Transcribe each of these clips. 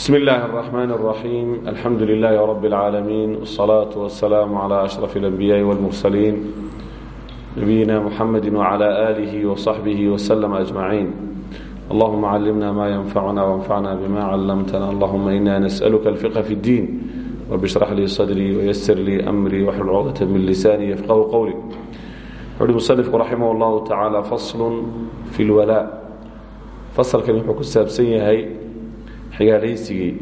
بسم الله الرحمن الرحيم الحمد لله رب العالمين والصلاة والسلام على أشرف الأنبياء والمرسلين نبينا محمد وعلى آله وصحبه وسلم أجمعين اللهم علمنا ما ينفعنا وانفعنا بما علمتنا اللهم إنا نسألك الفقه في الدين رب اشرح لي صدري ويسر لي أمري واحلل عقدة من لساني يفقه قولي يقول المصنف رحمه الله تعالى فصل في الولاء فصل كان يحكي السابسية xigaalaysigii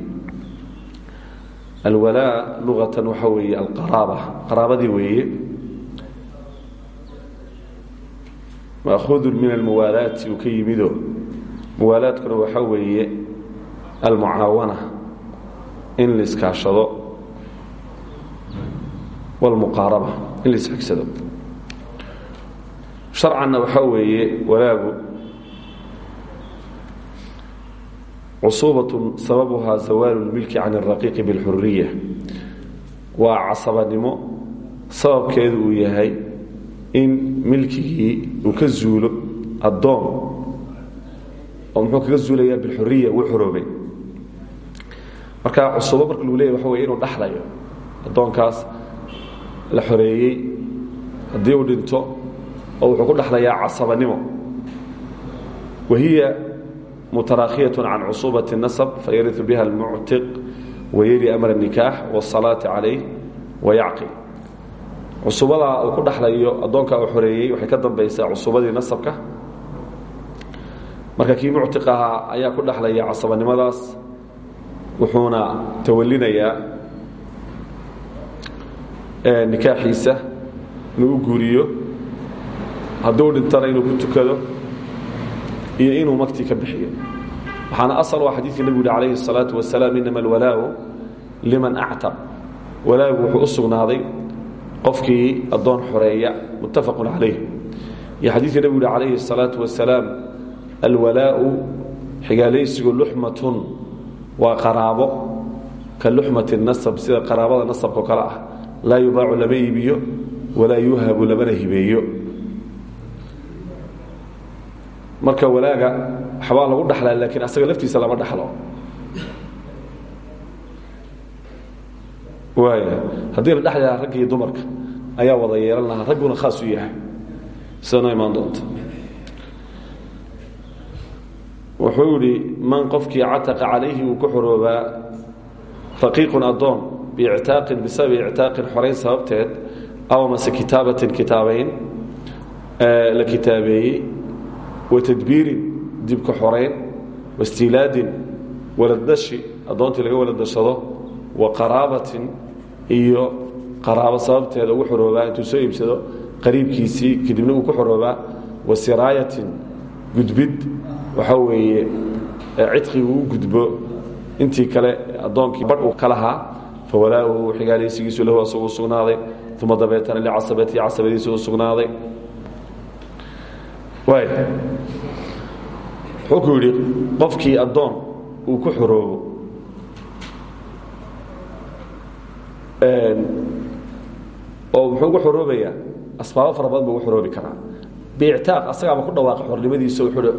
alwalaa luqatan waxa weeye alqaraaba. Qaraabadii weeye. Maakhudun min almuwaalaati uu ka yimido. Muwaalaadkuna waxa weeye almucaawana. In la iskaashado. Walmuqaaraba in la isxigsado sharcanna waxaa weeye walaagu cusuubaة sababuhaa zawaalu اlmilki can الraqiiqi bاlxuriya waa casabanimo sababkeedu uu yahay in milkigii uu ka zuulo addoon oo muxuu kaga zuulayaa bilxuriya wuu xoroobay marka cusuubo marka lagu leeyay waxa wey inuu dhaxlayo addoonkaas la xoreeyey haddii uu dhinto oo wuxuu ku dhaxlayaa casabanimo wahiya متراخية عن cصوبة النسب فيرث بها المعتق ويلي أمر النكاح والصلاة عليه ويعقل cusubada uu ku dhexlayo adoonka uu xoreeyey waxay ka dambaysaa cusubadii nasabka marka kii muctiq ahaa ayaa ku dhexlaya casabanimadaas wuxuuna tawalinayaa nikaaxiisa inuu u guuriyo hadduu dhintana inuu ku tukado iyo inuu magtii ka bixiyo waxaana asal waa xadiidka nebigu uhi calayhi الsalaaةu wasalaam inama alwalaau liman actab walaagu wuxuu u sugnaaday qofkii addoon xoreeya muttafaqu calayh iyo xadiidka nebigu uhi calayhi الsalaaةu wasalaam alwalaau xigaalaysigu luxmatun waa qaraabo ka luxmati الnasab sida qaraabada nasabkao kale ah laa yubaacu lama iibiyo walaa yuhabu lamana hibeeyo marka walaaga waxbaa lagu dhaxlaa laakiin asaga laftiisa lama dhaxlo. Waaya haddii la dhexli lahaa ragga iyo dumarka ayaa wada yeelan lahaa ragguna khaas u yahay. Sida noo imaan doonta. Wuxuu yidhi man qofkii cataqa calayhi uu ku xoroobaa raqiiqun addoon biictaaqin bisababi ictaaqin xorayn sababteed aw mase kitaabatin kitaabayn la kitaabeeyey watadbiirin dibka xorayn waistiilaadin waladdashi addoontii laga waladashado wa qaraabatin iyo qaraabo sababteeda ugu xoroobaa intuu soo iibsado qariibkiisii kadibna uu ku xoroobaa wa siraayatin gudbid waxaa weeye cidqigu u gudbo. Intii kale addoonkii badh uu ka lahaa fa walaauhu xigaalaysigiisu lahu asagu u sugnaaday uma dabeetana licasabatii casabadiisa u sugnaaday wuxuu yidhi qofkii addoon uu ku xoroobo oo muxuu ugu xoroobayaa asbaabo fara badan buu ugu xoroobi karaa. Biictaaq asagaaba ku dhawaaqay xornimadiisa wuxuu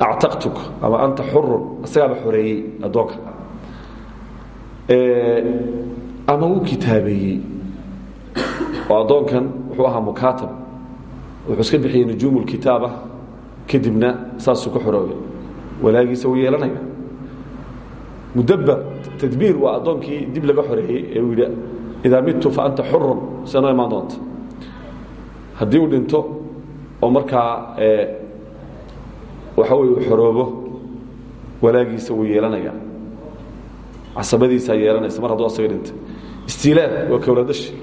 actaqtuk ama anta xurun asagaaba xoreeyey addoonka. Ama wuu kitaabeeyey. Oo addoonkan wuxuu ahaa mukaatab wuxuu iska bixiyey nujuumu lkitaaba kadibna saasuu ku xoroobay. Walaagiisa wuu yeelanaya. Mudabar tadbiir waa addoonkii dib laga xoreeyey ee uu yidhi fa anta xurun sida noo imaan doonta haddii uu dhinto oo markaa waxa wey uu xoroobo walaagiisa wuu yeelanaya. Casabadiisaa yeelanaysa mar hadduu asaga dhintay istiilaad waa kawladashi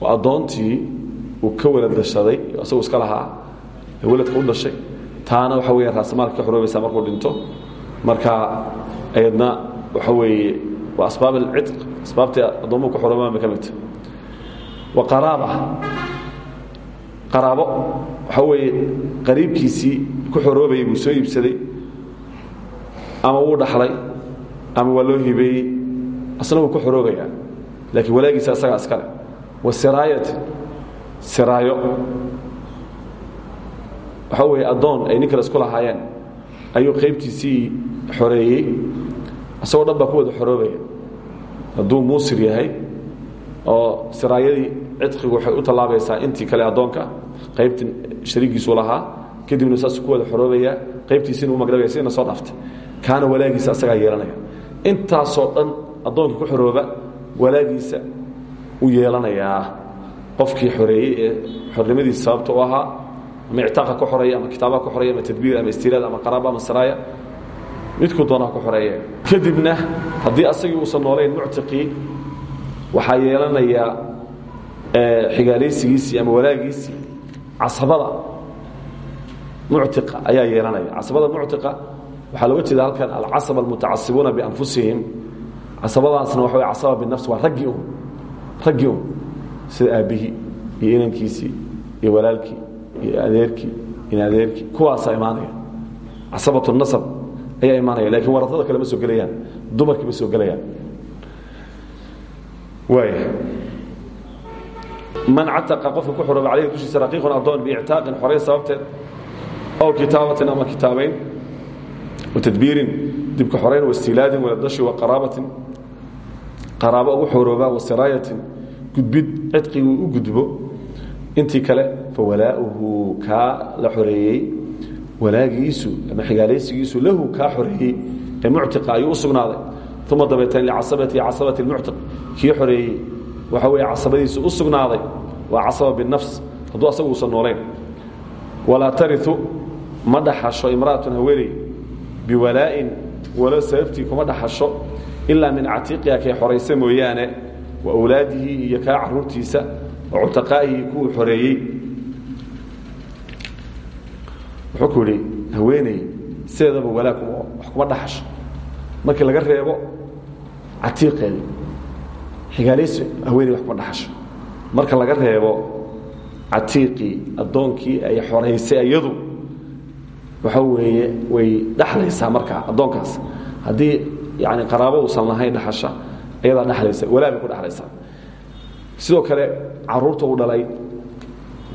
waa addoontii uu ka waladashaday asagoo iska lahaa ee waladka u dhashay. Taana waxa weya raasamaalka ka xoroobaysaa markuu dhinto. Marka ayadna waxa weeye waa asbaab alcidq asbaabtii addoomuhu ka xoroobaan bay ka midta wa qaraaba. Qaraabo waxa weeye qariibkiisii ku xoroobayay buu soo iibsaday ama wuu dhaxlay ama waa loo hibeeyey asna wuu ku xoroobayaa laakiin walaagiisa asagaa iskale wa siraayati siraayo. Waxaa weeye addoon ay nin kale isku lahaayeen ayuu qaybtiisii xoreeyey isagoo dhan ku wada xoroobaya hadduu muusir yahay oo siraayadii cidqigu waxay u tallaabaysaa intii kale addoonka qaybtii shariigiisu lahaa kadibna saasuu ku wada xoroobaya qaybtiisina u magdhabaya soo dhaaftay. Kaana walaagiisa asagaa yeelanaya. Intaasoo dhan addoonka ku xorooba walaagiisa u yeelanayaa qofkii xoreeyey ee xornimadiisa sababta u ahaa ama ictaaqa ku xoreeya ama kitaabaha ku xoreeya ama tadbiir ama istiraad ama qaraaba ama saraaya midkuu doonaa ku xoreeye kadibna haddii asagii uusan noolayn muctiqii waxaa yeelanaya xigaalaysigiisii ama walaagiisii casabada muctiqa ayaa yeelanaya. Casabada muctiqa waxaa looga jeeda halkan alcasaba almutacasibuuna bianfusihim casabadaasna waxa way casaba binafs waa raggii un raggii un sida aabbihii iyo inankiisii iyo walaalkii iyo adeerkii in adeerkii kuwaasaa imaanaya. Casabatu nasab ayaa imaanaya lakiin waratada kale ma soo gelayaan dumarkii ma soo gelayaan. Waaya man cataqa qofka ku xorooba calayhi dushiisa raqiiqun addoon biictaaqin xorayn sababteed ow kitaabatin ama kitaabayn watadbiirin dibka xorayn waistiilaadin waladashi waqaraabatin qaraabo ugu xorooba wasiraayatin gudbid cidqiguu u gudbo. Intii kale fawalaa'uhu kaa la xoreeyey. Walaagiisu ama xigaalaysigiisu lahu kaa xoreeyey. Ee muctiqa ayuu u sugnaaday. Uma dabeeteen licasabati casabati lmuctiq. Kii xoreeyey waxa weeye casabadiisu u sugnaaday. Waa casaba binafs. Hadduu asagu uusan noolayn walaa tariu ma dhaxasho imra'atun haweeney. Biwalaa'in walo sababtii kuma dhaxasho. Ilaa min catiiqiha kay xoraysa mooyaane wa awlaadihi iyo kaa caruurtiisa wa cutaqaa'ihi kuwuu xoreeyey. Wuxuu ku yidhi haweeney sideedaba walaa wax kuma dhaxasho. Markii laga reebo catiiqeedii xigaalaysi haweeney wax kuma dhaxasho. Marka laga reebo catiiqii addoonkii ay xoraysay iyadu waxa weeye way dhexlaysaa markaa addoonkaas haddii yani qaraabo uusan lahayn dhaxasha iyadaa dhexlaysa walaa bay ku dhexlaysaa sidoo kale carruurta uu dhalay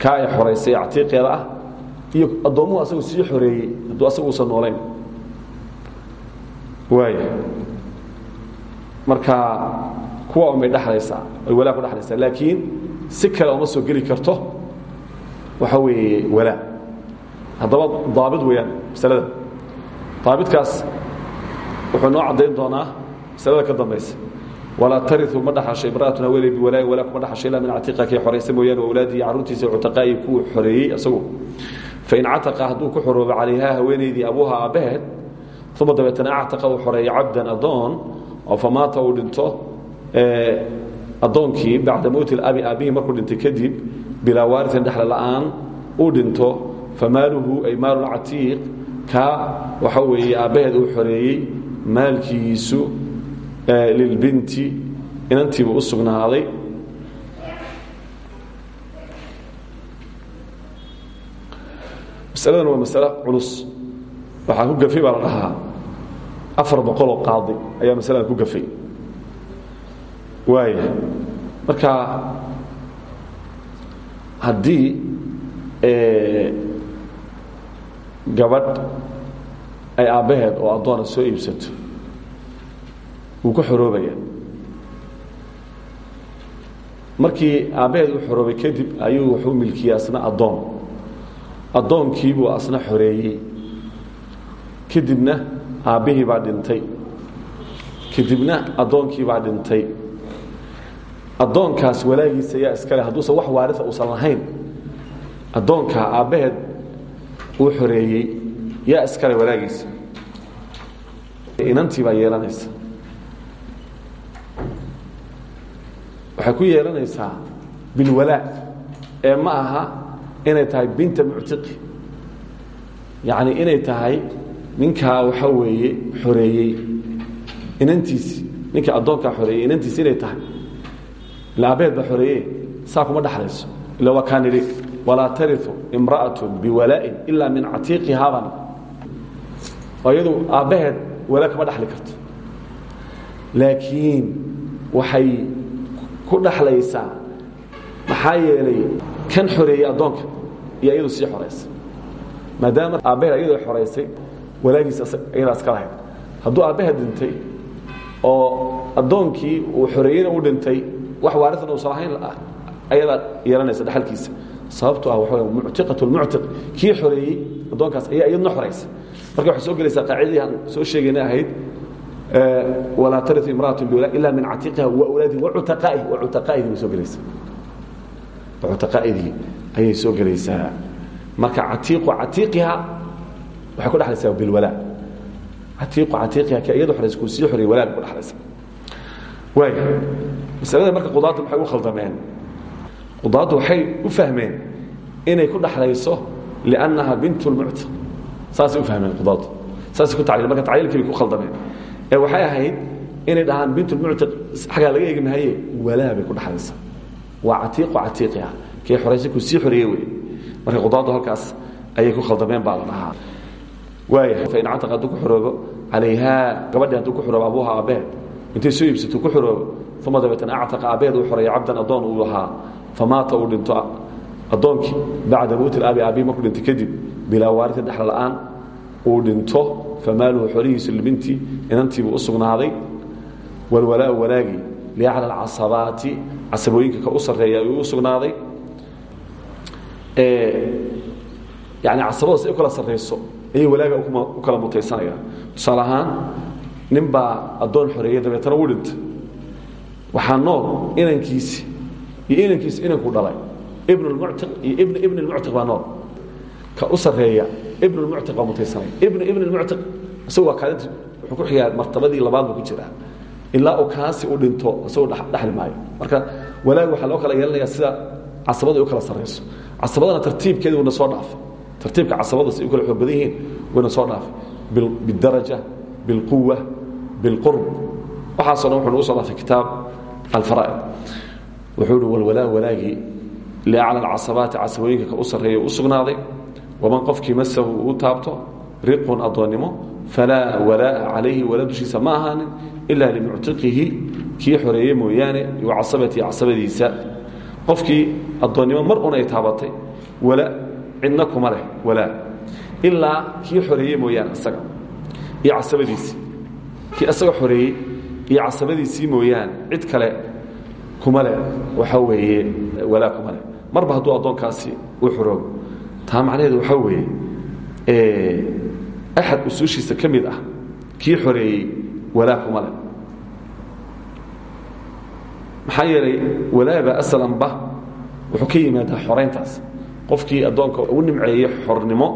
kaa ay xoraysay catiiqeeda ah iyo addoommuhu asagu sii xoreeyey hadduu asagu uusan noolayn. Waaya marka kuwa unbay dhexlaysaa ay walaa ku dhexlaysaa laakiin si kale uma soo geli karto waxa weeye walaa haddaba daabit weeyaan masalada. Daabitkaas wuxuu noo caddayn doonaa masalada ka dambaysa walaa tariu ma dhaxasho imra'atun haweeney biwalaa'i walaa kuma dhaxasho ilaa min catiiqa kay xoraysa mooyaane wa awlaadihi carruurtiisa cutaqaa'i kuwu xoreeyey asagu fain cataqa hadduu ku xoroobo calayhaa haweenaydii abuuha aabbaheed uma dabeetana actaqa uu xoreeyey cabdan addoon oo famaata uu dhinto addoonkii bacda mowti abi aabbihii markuu dhintay kadib bilaa waaritin dhexle la'aan uu dhinto famaaluhu ay maalu lcatiiq kaa waxa weeye aabbaheed uu xoreeyey maalkiisu lilbinti inantiibuu u sugnaaday. Masaladan waa masale culus. Waxaa ku gafay baa la dhahaa. Afar boqoloo qaadi ayaa masaladan ku gafay. Waaya marka haddii gabadh ay aabbaheed oo addoona soo iibsato wuu ku xoroobaya markii aabbaheed uu xoroobay kadib ayuu wuxuu milkiyey asna addoon. Asna xoreeyey. Kadibna aabbihii baa dhintay. Kadibna addoonkii baa dhintay. Addoonkaas walaagiisa yaa iskale hadduusan wax waarisa uusan lahayn. Addoonkaa aabbaheed uu xoreeyey yaa iskale walaagiisa inantii baa yeelanaysa waxay ku yeelanaysaa bilwalaa ee ma aha inay tahay binta muctiqi. Yacni inay tahay ninkaa waxa weeye xoreeyey inantiisi ninka addoonkaa xoreeyey inantiisi inay tahay. Ila aabbaheed baa xoreeye saa kuma dhexlayso ila waa kaan idhi walaa imra'atu biwalaa'in ila min catiiqihaban oo iyadu aabbaheed walaa kama dhexli karto. Laakiin waxay ku dhexlaysaa maxaa yeelay kan xoreeyey addoonka iyo iyadu sii xoraysa maadaama aabbaheed iyadu ay xoraysay walaagiisa iyadaa iska lahayd hadduu aabbaheed dhintay oo addoonkii uu xoreeyena u dhintay wax waarian uusan ahayn ayadaa yeelanaysa dhexalkiisa sababto ah waxa muctiqat lmuctiq kii xoreeyey addoonkaas ayaa iyadna xoraysa marka waxay soo gelaysaa qaacidadii aan soo sheegayna ahayd walaa tariu imraatu biwla ila min catiiqiha waulaadihi wacutaqaa'ihi wacutaqaa'ihi bay soo gelaysaa. Wacutaqaa'idii ayay soo gelaysaa. Marka catiiqu catiiqiha waxay ku dhexlaysaa bilwalaa ka iyadu xoraysa kuu sii xoreeyey walaa ku dhexlaysaa waaya masalada marka qudaadda maxay u khaldameen. Qudaaddu waxay u fahmeen inay ku dhexlayso liannaha bint lmuctiq saasay u fahmeen qudaaddu saasay ku tacliil marka tacliilkii ku khaldameen ee waxay ahayd inay dhahaan bint lmuctiq xaggaa laga eegi mahaye walaa bay ku dhexlaysaa waa catiiqu catiiqiha kii xoraysa kuu sii xoreeye wey marka qudaaddu halkaas ayay ku khaldameen baa la dhahaa. Waaya fain cataqa hadduu ku xoroobo calayhaa gabadhii hadduu ku xoroobo abuuha aabbeed intay soo iibsato ku xoroobo. Uma dabeetana actaqa aabbeed uu xoreeya cabdan addoon uu lahaa famaata uu dhinto addoonkii bacda mowti abi aabihi markuu dhinto kadib bilaa waarita dhexla la'aan uu dhinto famaaluhu xolihiisu libintii inantiibuu u sugnaaday walwalaau walaagii liacla alcasabaati casabooyinka ka u sarreeya ayuu u sugnaaday yani casabada si u kala sarrayso ayay walaaga u kala mutaysanayaan tusaale ahaan nin baa addoon xoreeyey dabeetana u dhintay waxaa nool inankiisi iyo inankiisi inankuu dhalay ibn lmuctiq iyo ibn ibn lmuctiq baa nool ka u sarreeya ibn lmuctiq baa mutaysanaya ibn ibn lmuctiq isagu waa kaalinta wuxuu ku xigaa martabadii labaad buu ku jiraa. Ilaa uu kaasi u dhinto isagoo dhexli maayo marka walaag waxaa loo kala yeelanaya sida casabadu ay u kala sarrayso casabadana tartiibkeedi wayna soo dhaafay. Tartiibka casabada si u kala xoog badan yihiin wayna soo dhaafay. Bidaraja bilquwa bilqurb waxaasoo dhan wuxuu nagu soo dhaafay kitaab alfaraa'id wuxuu hi walwalaa walaagii liacla alcasabaati casabooyinka ka u sarreeya u sugnaaday waman qofkii masahu uu taabto riqun addoonnimo falaa walaa'a calayhi wala dushiisa ma ahaanin ilaa limuctiqihi kii xoreeye mooyaane wa casabatii casabadiisa qofkii addoonnimo mar un ay taabatay wala cidna kuma leh walaa ilaa kii xoreeye mooyaane isaga iyo casabadiisii kii isaga xoreeyey iyo casabadiisii mooyaane cid kale kuma leh waxaa weeye walaa taa macnaheedu waxaa weeye axad usuushiisa ka mid ah kii xoreeyey walaa kuma leh. Maxaa yeelay walaaba aslanba wuxuu ka yimaadaa xorayntaas qofkii addoonka u nimceeyey xornimo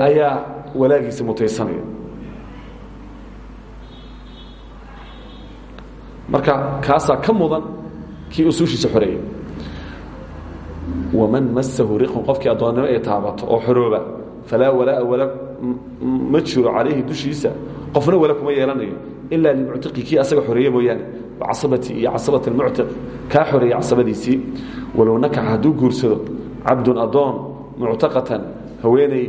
ayaa walaagiisa mutaysanaya marka kaasaa ka mudan kii usuushiisa waman masahu riqun qofkii addoonnimo ay taabato oo xorooba falaa walaa wala ma jiro calayhi dushiisa qofna wala kuma yeelanayo ilaa limuctiqi kii asaga xoreeye mooyaane casabati iyo casabati almuctiq kaa xoreeyey casabadiisii walow nakaxa hadduu guursado cabdun addoon muctaqatan haweeney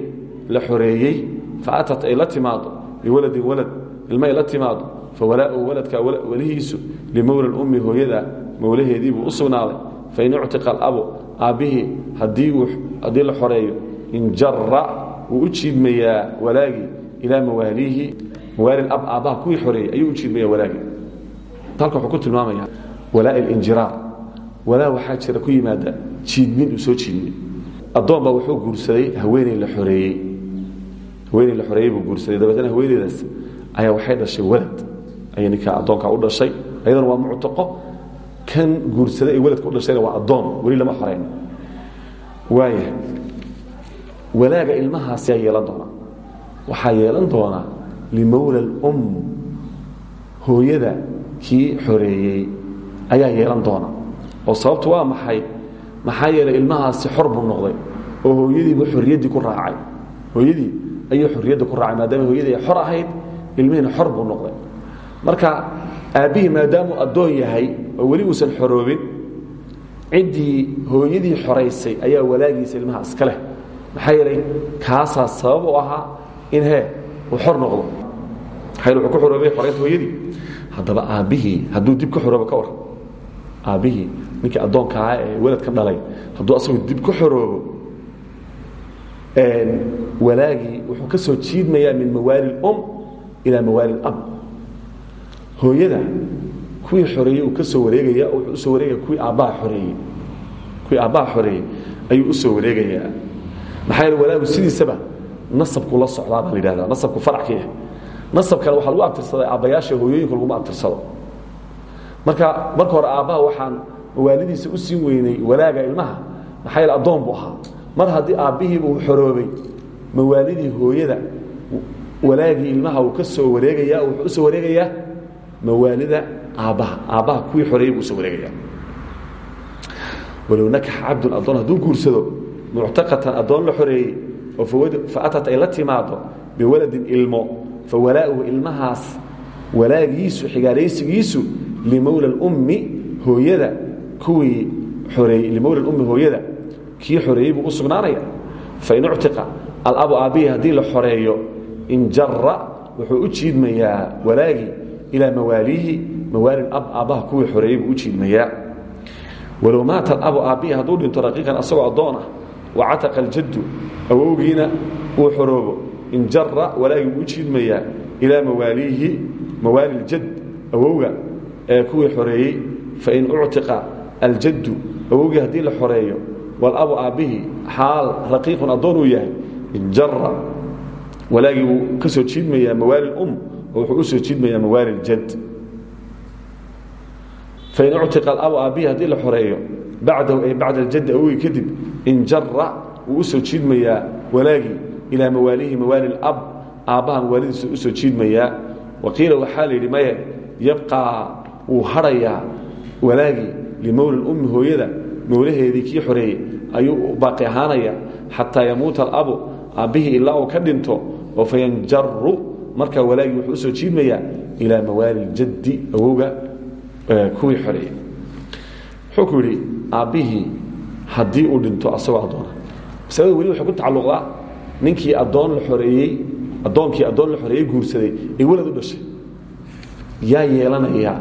la xoreeyey fa atat ay la timaado biwaladin walad ilma ay la timaado fawalaau waladkaa welihiisu limowla lummi hooyada mowlaheediibuu u sugnaaday fain aabbihii haddii la xoreeyo injara wuu u jiidmayaa walaagii ilaa mawaaliihi mawaali ab aabbaha kuwii xoreeyey ayuu u jiidmaya walaagii halka wuxuu ku tilmaamaya walaa ilinjiraar walaa waxaa jira ku yimaada jiidmin uu soo jiidmay addoon baa wuxuu guursaday haweeney la xoreeyey haweeney la xoreeyey buu guursaday. Dabeetna haweeneydaas ayaa waxay dhashay walad. Ayay ninkaa addoonkaa u dhashay ayadana waa muctaqo kan guursaday ee waladka u dhashayna waa addoon weli lama xoreyn. Waaya walaaga ilmahaas yaa yeelan doona. Waxaa yeelan doona limowla اlum hooyada kii xoreeyey ayaa yeelan doona. Oo sababtu waa maxay? Maxaa yeelay ilmahaasi xor buu noqday oo hooyadiibu xorriyaddii ku raacay. Hooyadii ayuu xorriyadda ku raacay maadaama hooyadii ay xor ahayd ilmihiina xor buu noqday. Marka aabbihii maadaamuu addoon yahay oo weli uusan xoroobin ciddii hooyadii xoraysay ayaa walaagiisa ilmaha iska leh. Maxaa yeelay kaasaa sabab u ahaa in hee uu xor noqdo. Maxaa ku xoroobay xoraynta hooyadii. Haddaba aabbihii hadduu dib ka xoroobo ka war. Aabbihii ninkii addoonka ahaa ee weladka dhalay hadduu asagu dib ka xoroobo walaagii wuxuu ka soo jiidmayaa min mawaali اlum ilaa mawaali اlab hooyada kuwii xoreeyey uu ka soo wareegaya wuxuu u soo wareegaya kuwii aabbaha xoreeyey. Kuwii aabbaha xoreeyey ayuu u soo wareegayaa maxaa yeele walaagu sidiisaba nasabku la socdaa baa la nasabku faracka ah. Nasabkana waxaa lagu abtirsaday aabbayaasha hooyooyinka laguma abtirsado. Marka marka hore aabbaha waxaan mawaalidiisa u siin weynay walaaga ilmaha maxaa yeele addoon buu ahaa. Mar haddii aabbihiiba uu xoroobay mawaalidii hooyada walaagii ilmaha uu ka soo wareegaya wuxuu u soo wareegayaa mawaalida aabbaha. Aabbaha kuwii xoreeyey buu u soo wareegaya. Walow nakaxa cabdun addoon hadduu guursado muctaqatan addoon la xoreeyey oo fa atat ay la timaado biwaladin ilmo fa walaa'uhu ilmahaas walaagiisu xigaaraysigiisu limowla اlummi hooyada kuwii xoreeyey limowla ummi hooyada kii xoreeyey buu u sugnaanaya. Fain uctiqa alabu aabbihi haddii la xoreeyo injara wuxuu u jiidmayaa walaagii ilaa mawaaliihi mawaali ab aabbaha kuwii xoreeyey buu u jiidmayaa. Walow maata alabu aabbihi hadduu dhinto raqiiqan asagoo addoon ah wacataqa aljaddu awowgiina uu xoroobo injara walaagii buu u jiidmayaa ilaa mawaaliihi mawaali اljad awowga ee kuwii xoreeyey fain uctiqa aljaddu awowgii haddii la xoreeyo walabu aabbihi xaal raqiiqun addoon uu yahay injara walaagii wuu ka soo jiidmayaa mawaali um oo wuxuu u soo jiidmayaa mawaali اljad fain uctiqa alabu aabbihi haddii la xoreeyo bacdahu ay bacda aljaddi awogii kadib injara u soo jiidmayaa walaagii ilaa mawaalihi mawaali اlab aabbaha mawaalidiisa u soo jiidmayaa waqiila waxaa la yidhi maye yabqaa wuu hadhayaa walaagii limowla ummi hooyada mowlaheedii kii xoreeyey ayuu baaqi ahaanaya xataa yamuuta alabu aabbihii ilaa uu ka dhinto oo fayanjaru markaa walaagii wuxuu u soo jiidmayaa ilaa mawaali ljaddi awowga kuwii xoreeyey wuxuu ku yidhi aabbihii dhinto asagoo addoona masalada weli waxay ku tacalluqdaa ninkii addoon la xoreeyey addoonkii addoon la xoreeyey guursaday ee welad u dhashay. Yaa yeelanaya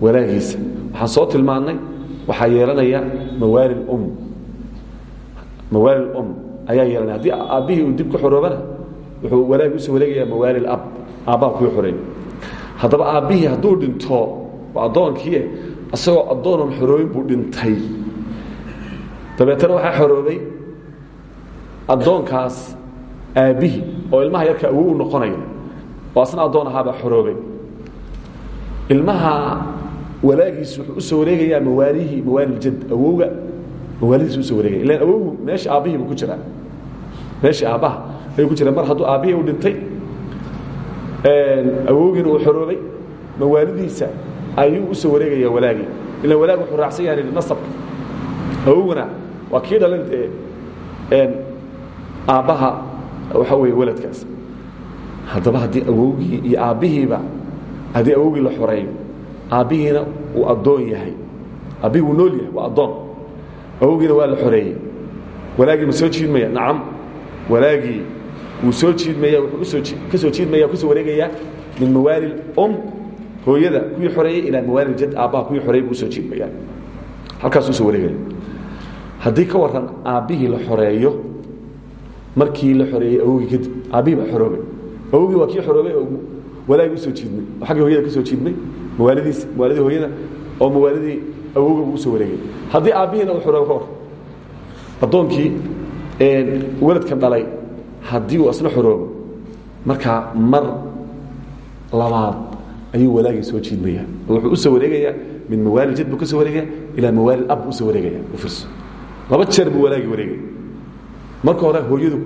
walaagiisa waxaan soo tilmaannay waxaa yeelanaya mawaali um. Mawaali um ayaa yeelanaya. Haddii aabbihii uu dib ka xoroobana wuxuu walaagi u soo wareegaya mawaali ab aabbaha kuwii xoreeyey haddaba aabbihii hadduu dhinto waa addoonkii isagoo addoonan xoroobin buu dhintay. Dabeetana waxaa xoroobay addoonkaas aabbihii oo ilmaha yarka awow u noqonaya. Oo asna addoon xoroobay. Ilmaha walaagiis wuxuu u soo wareegayaa mawaalihii mawaali jad awowga. Mawaalidiis u soo wareegaya ilan awowgu meesha aabbihii ku jiraa. Meeshii aabbaha ayuu ku jiraa mar hadduu aabbihii u dhintay awowgiina uu xoroobay mawaalidiisa ayuu u soo wareegayaa walaagii. Ilan walaag wuxuu raacsan yahay nasabka awowguna waa kii dhalan dee aabbaha waxaa weeye waladkaas. Haddaba haddii awowgii iyo aabbihiiba haddii awowgii la xoreeyo aabbihiina uu addoon yahay. Aabbihii wuu nool yahay waa addoon. Awowgiina waa la xoreeyey. Walaagii ma soo jiidmaya? Nacam. Walaagii wuu soo jiidmaya u soo ka soo jiidmaya ka soo wareegayaa min mawaali um hooyada kuwii xoreeyey ilaa mawaali jad aabbaha kuwii xoreeyey buu u soo jiidmaya. Halkaasuu u soo wareegaya. Haddii ka warran aabbihii la xoreeyo markii la xoreeyey awogii kadib aabbihii baa xoroobay. Awogii waa kii xoroobay oo walaagii u soo jiidmay oo hooyada ka soo jiidmay mawaalidiis mawaalidii hooyada oo mawaalidii awowga buu u soo wareegay. Haddii aabbihiina uu xoroobo ka war addoonkii weladkan dhalay haddii uu asna xoroobo markaa mar labaad ayuu walaagii soo jiidmaya. Wuxuu u soo wareegayaa min mawaali jad buu ka soo wareegaya ilaa mawaali ab u soo wareegaya u fiirso. Laba jeer buu walaagii wareegaya marka hore hooyadu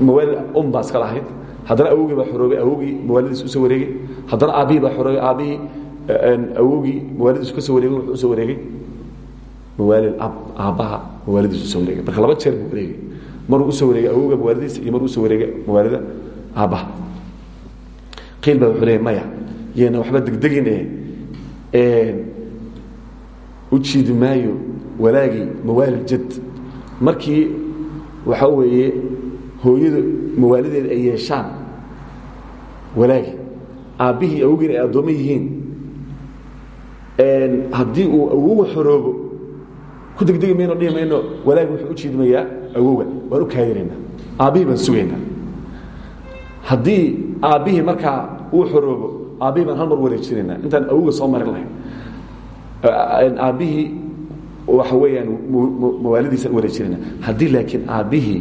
mawaali um baa iska lahayd. Haddana awogii baa xoroobay awogii mawaalidiis u soo wareegay. Haddana aabbihii baa xoroobay aabbihii awogii mawaalidiis ka soo wareegay wuxuu u soo wareegay. Mawaali ab aabbaha mawaalidiis u soo wareegay. Marka laba jeer buu wareegay maruu u soo wareegay awowga mawaalidiisa iyo maruu u soo wareegay mawaalida aabbaha. Qiil baa wuxuu leeyay maya yeena waxba degdegin eh u jiidi maayo walaagii mawaali jad. Markii waxaa weeye hooyadu mawaalideeda ay yeeshaan walaagi aabbihii awogin ay addoommo yihiin haddii uu awoga xoroobo ku degdegi mayno dhihi mayno walaagi wuxuu u jiidmayaa awoga waan u kaadinaynaa aabbihii baan sugaynaa. Haddii aabbihii markaa uu xoroobo aabbihii baan hal mar wareejinaynaa. Intaan awga soo marin lahayn. Aabbihii waxa weeyaan mawaalidiisaan wareejinayna haddii laakiin aabbihii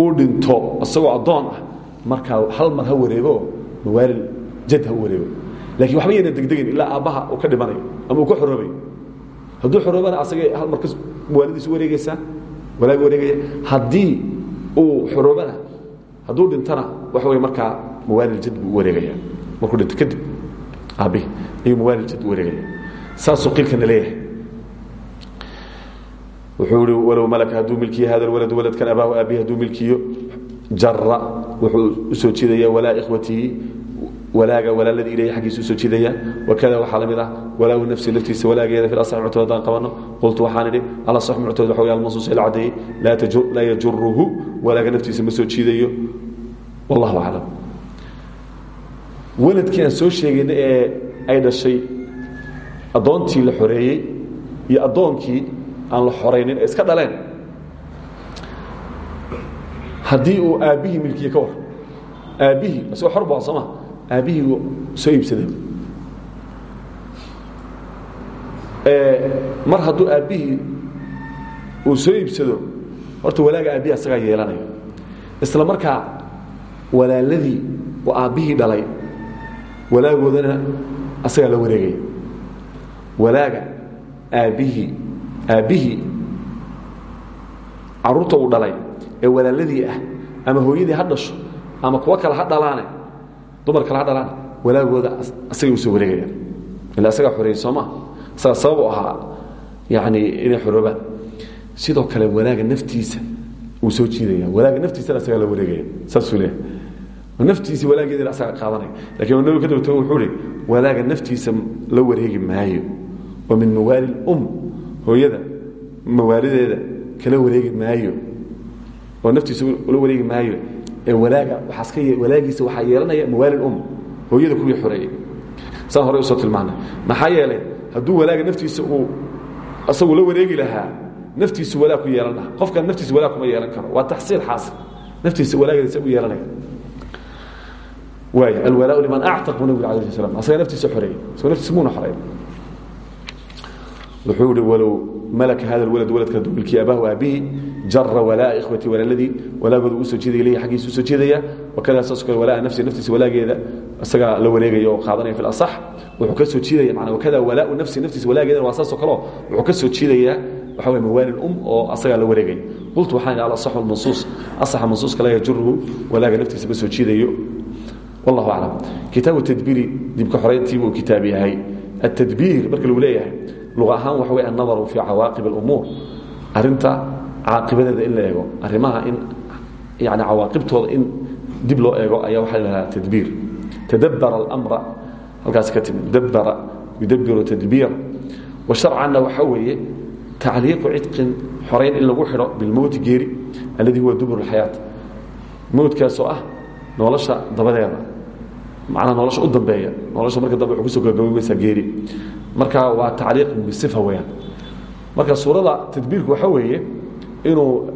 uu dhinto isagoo addoon ah markaa hal mar ha wareego mawaalil jad ha wareego. Lakin waxba yayna degdegin ilaa aabbaha uu ka dhimanayo ama uu ka xoroobayo hadduu xoroobana asagay hal mar ka mawaalidiisu wareegaysaa walaaga wareegaya haddii uu xoroobana hadduu dhintana waxa wey markaa mawaalil jad buu wareegaya. Markuu dhinto kadib aabbihi ayuu mawaalil jad wareegaya. Saasuu qiilkana leeyahay. Wuxuu ihi walow malaka hadduu milkiyo hada walad waladkan abaahu aabihi hadduu milkiyo jara wuxuu u soo jiidaya walaa ikhwatihi walaaga walaaladii ilayhi xaggiisa u soo jiidaya. Wakada waxaa la mid ah walaahu nafsi laftiisa walaageeda fi asax muctood haddaan qabanno. Qultu waxaan idhi alasax muctood waxa wey almansuus ila cadeeyey laa yajuruhu walaaga naftiisa ma soo jiidayo. Wallahu aclam. Waladkii aan soo sheegayna ee ay dhashay addoontii la xoreeyey iyo addoonkii aan la xoraynin ee iska dhaleen. Haddii uu aabbihii milkiye ka war aabbihii isagoo xor bua sooma aabbihii soo iibsaday mar hadduu aabbihii uu soo iibsado horta walaaga aabbihi asagaa yeelanaya isla markaa walaaladii oo aabbihii dhalay walaagoodana asagaa la wareegaya walaaga aabbihii aabbihii carruurta uu dhalay ee walaaladii ah ama hooyadii ha dhasho ama kuwo kale ha dhalaane dumar kale ha dhalaane walaagooda asagay u soo wareegayaan. Ila asagaa xoreeyey sooma asagaa sabab u ahaa yani inay sidoo kale walaaga naftiisa wuu soo jiidaya. Walaaga naftiisana asagaa la wareegaya saasuu naftiisa walaageedina asaga qaadanaya. Lakin nabigu ka dabata wuxuu ihi walaaga naftiisa la wareegi maayo. Oo min mawaali um hooyada mawaalideeda kala wareegi maayo. Oo naftiisa ula wareegi maayo walaaga walaagiisa waxaa yeelanaya mawaali um hooyada kuwii xoreeyey saan horey u soo tilmaanay. Maxaa yeelay hadduu walaaga naftiisa uu asagu la wareegi lahaa naftiisu walaag ku yeelan lahaa. Qofkan naftiisa walaag kuma yeelan karo. Waa taxsiil xaasil naftiisa walaageeda u yeelanaya. Waay alwalaa liman actaq buu nabig ala slam asaga naftiisa xoreeyey asagoo naftiisa muuna xoreey wuxuu ihi walow malaka hada walad waladka milkiya abaahu aabihi jara walaa ikhwati walaaladii walaagooda uu soo jeedaya ilayhi xaggiisa u soo jeedaya wakada saasoo kale walaa nafsi naftiisa walaageeda isagaa la wareegaya oo qaadanaya fi lasax wuxuu ka soo jiidaya manaa wakada walaau nafsi naftiisa walaageedana waa saasoo kaleo wuxuu ka soo jiidayaa waxa wey mawaali um oo asagaa la wareegaya. Qultu waxaan al asaxu lmansuus asaxa mansuuska la yajuruhu walaaga naftiisa ma soo jiidayo wallahu aclam. Kitaabu tadbiiri dibka xorayntiibuu kitaab yahay. Atadbiir marka lagu leeyahay luqa ahaan waxa wey annadaru fii cawaaqib اlumuur arinta caaqibadeeda in la eego arrimaha in yani cawaaqibtooda in dib loo eego ayaa waxaa lahaa tadbiir tadabbara اlamra halkaas ka timi dabbara yudabiru tadbiir wa sharcanna waxa weeye tacliiqu cidqin xorayn in lagu xidho bilmowti geeri alladii huwa dubur اlxayaat mowtkaasoo ah nolosha dabadeeda macnaha nolosha u dambeeya. Nolosha marka dambe ku soo gabagabaymaysaa geeri marka waa tacliiq bisifa weyaan marka suurada tadbiirku waxa weeye inuu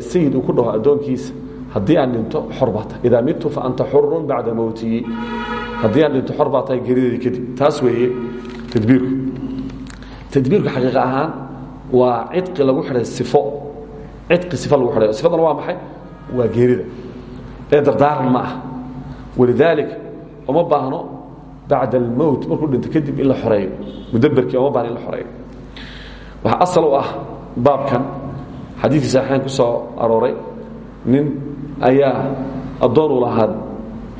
sayid uu ku dhaho addoonkiisa haddii aan dhinto xor baa tahay. Idaa midtu fa anta xurun bacda mowtii haddii aan dhinto xor baa tahay geerideedii kadib. Taas weeye tadbiirku. Tadbiirku xaqiiqa ahaan waa cidqi lagu xidhay sifo. Cidqi sifo lagu xidhay. Sifadana waa maxay? Waa geerida. Ee dardaaran ma ah walidaalika uma baahno bacda almowt markuu dhinto kadib in la xoreeyo mudaberkii uma baahno in la xoreeyo. Waxaa asal u ah baabkan xadiidkii saxiixayn ku soo arooray nin ayaa addoon uu lahaa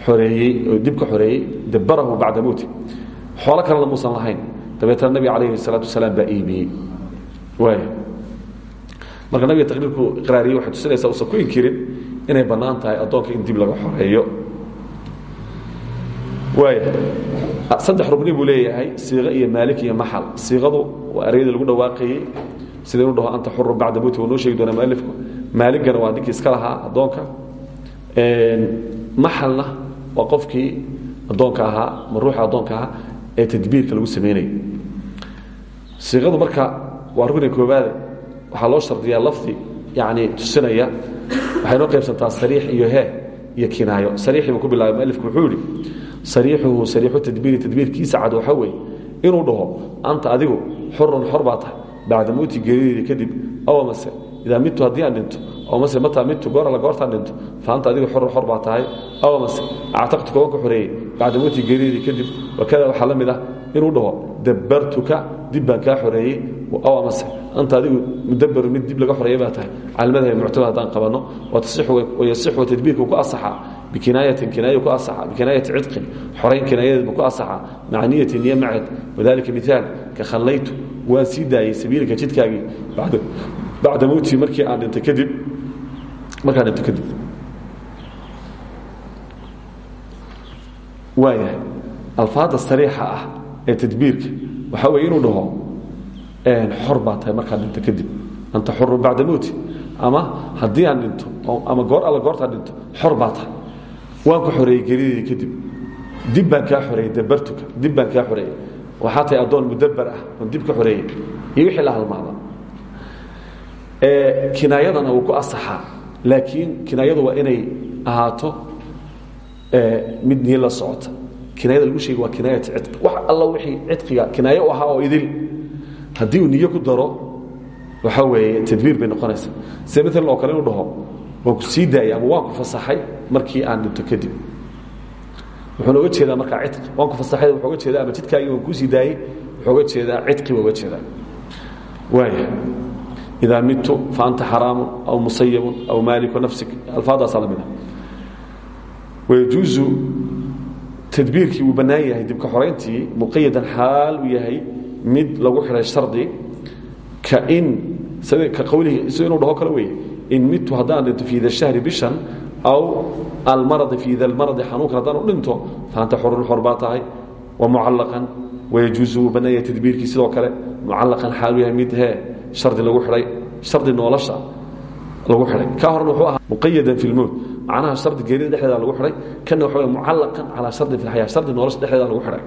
xoreeyey oo dib ka xoreeyey dabbarahu bacda mowti xoolo kalena muusan lahayn dabeetna nabiga calayhi salaatu wasalaam baa iibiyey. Waaya marka nabiga taqriirku iqraariyey waxay tusinaysaa uusan ku inkirin inay bannaan tahay addoonka in dib laga xoreeyo saddex rugni buu leeyahay siiqo iyo maalik iyo maxal. Siiqadu waa ereyada lagu dhawaaqayey sida inu dhaho anta xurun bacda mowti waa noo sheegi doonaa mualifku maaligana waa ninkii iska lahaa addoonka. Maxalna waa qofkii addoonka ahaa ma ruuxa addoonka ahaa ee tadbiirka lagu samaynayo siiqadu marka waa rugniga koobaade waxaa loo shardiyaa lafdi yani tusinaya. Waxay noo qaybsantaa sariix iyo he iyo kinaayo. Sariixii buu ku bilaabay mualifku wuxuu yidhi sariixuhu sariixu tadbiiri tadbiirkiisa cad waxa weeye inuu dhaho anta adigu xurun xor baa tahay. Bacda mowti geerideedii kadib aw mase idaa midtu haddii aan dhinto aw mase mataa midtu goor alla goortaan dhinto fa anta adigu xurun xor baa tahay aw mase actaqtuka waan ku xoreeyey bacda mowti geerideedii kadib wakada waxaa la mid ah inuu dhaho dabbartuka dib baan kaa xoreeyey aw amase anta adigu mudabaru mid dib laga xoreeyey baa tahay. Calamadha muctamad haddaan qabanno wayasixu tadbiirku ku asaxaa bikinaayatin kinaayo ku asaxa bikinaayati cidqin xorayn kinaayadeedbu ku asaxa maca niyati niye maceed wadalika miaal ka khallaytu waan sii daayey sabiilka jidkaagii bacda mowtii markii aan dhintay kadib markaan dhinto kadib waayahay alfaadda sariixa ah ee tadbiirka waxaa weeye inuu dhaho xor baa tahay markaan dhinto kadib anta xurun bacda mowti ama haddii aan dhinto ama goor alla goortaan dhinto xor baa tahay waan ku xoreeyey gerideedii kadib. Dib baan kaa xoreeyey dabartuka. Dib baan kaa xoreeyey waxaa tahay addoon mudabar ah oon dib ka xoreeyey iyo wixii la halmaada. Kinaayadana wuu ku asaxaa. Laakiin kinaayadu waa inay ahaato mid niyo la socota. Kinaayada lagu sheega waa kinaayat cidqi wax alla wixii cidqiga kinaayo u ahaa oo idil. Haddii uu niyo ku daro waxaa weeye tadbiir bay noqonaysaa. Sida maalan oo kale inuu dhaho waan ku sii daayay ama waan ku fasaxay markii aan dhinto kadib. Wuxuuna oga jeedaa markaa cidqi waan ku fasaxay wuxuu oga jeedaa ama jidkaagii waan kuu sii daayey wuxuu oga jeedaa cidqi buu oga jeedaa. Waaya idaa midtu fa anta xaraamun aw musayabun aw maaliku nafsik alfaadaasaa la mid ah. Wayajuusu tadbiirkii wuu bannaan yahay dibka xorayntii muqayadan xaal uu yahay mid lagu xidhay shardi kain ka qowlihi isagoo inuu dhaho kale weeye in midtu haddaan dhinto fii da shahri bishan aw almaradi fii da lmaradi xanuunkan haddaan u dhinto fa anta xurun xor baa tahay wa mucallaqan wayajuusu wuu bannaan yahay tadbiirkii sidoo kale mucallaqan xaal uu yahay mid hee shardi lagu xidhay shardi nolosha lagu xidhay. Ka horna wuxuu ahaa muqayadan fi lmowt macnaha shardi geerida dhexdeeda lagu xidhay kana waxa wey mucallaqan calaa shardi fi lxayaa shardi nolosha dhexdeeda lagu xidhay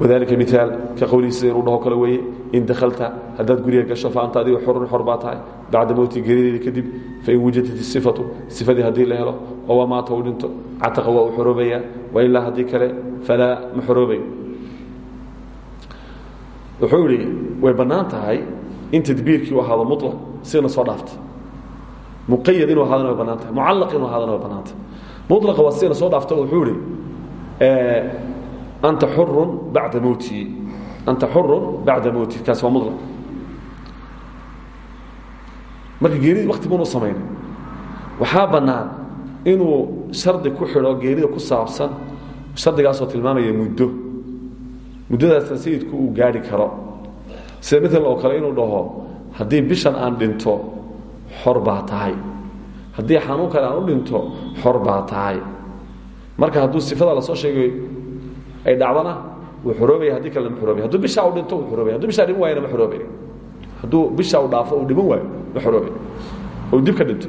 wadalika miaal ka qowlihiisa inuu dhaho kale weeye in dakhalta haddaad guriga gasho fa anta adiga xurun xor baa tahay bacda mowti geerideedii kadib fain wujadat isifatu sifadii haddii la helo oo wamaata uu dhinto cataqa waa uu xoroobayaa wailaa haddii kale falaa ma xoroobayo wuxuu idhi way bannaan tahay in tadbiirkii u ahaado mulaq sidana soo dhaaftay muqayad inuu ahaadana way bannaan tahay mucallaq inuu ahaadana way bannaan tahay mulaqa waa sidana soo dhaafta wuxuu idhi anta xurun bacda mowtii anta xurun bacda mowtii kaasi waa mulaq marka geeridii wakti buunu samaynay waxaa bannaan inuu shardi ku xidho geerida ku saabsan shardigaasoo tilmaamaya muddo muddadaasna sayidku uu gaadhi karo sida oo kale inuu dhaho haddii bishan aan dhinto xor baa haddii xanuunkan aan u dhinto xor marka hadduu sifada la soo sheegay ay dhacdana wuu xoroobaya haddii kale lama xoroobay hadduu bishaa u dhinto wuu xoroobaya hadduu bishaa dhiman waayana ma xoroobay hadduu bishaa u dhaafo uu dhiman waayo ma xoroobay uu dib ka dhinto.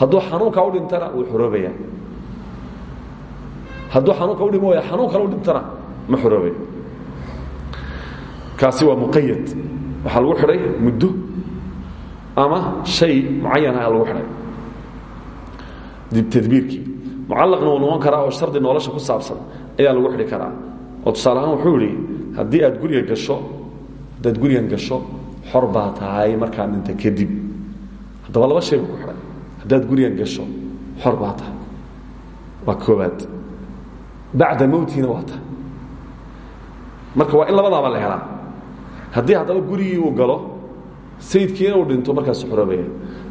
Hadduu xanuunkaa u dhintana wuu xoroobaya hadduu xanuunka u dhiman waaya xanuun kale u dhintana ma xoroobay kaasi waa muqayad waxaa lagu xidhay muddo ama shay mucayan ah lagu xidhay tadbiirkii. Mucallaqna wuu noqon karaa oo shardi nolosha ku saabsan ayaa lagu xidhi karaa. Oo tusaale wuxuu idhi haddii aad guriga gasho haddaad gurigan gasho xor tahay markaa dhinta kadib. Haddaba laba shay buu ku xidhay haddaad gurigan gasho xor tahay. Waa koobaad bacda mowtiina waa marka waa in labadaaba la helaa. Haddii haddaba gurigii uu galo sayidkiina uu dhinto markaasu xoroobaya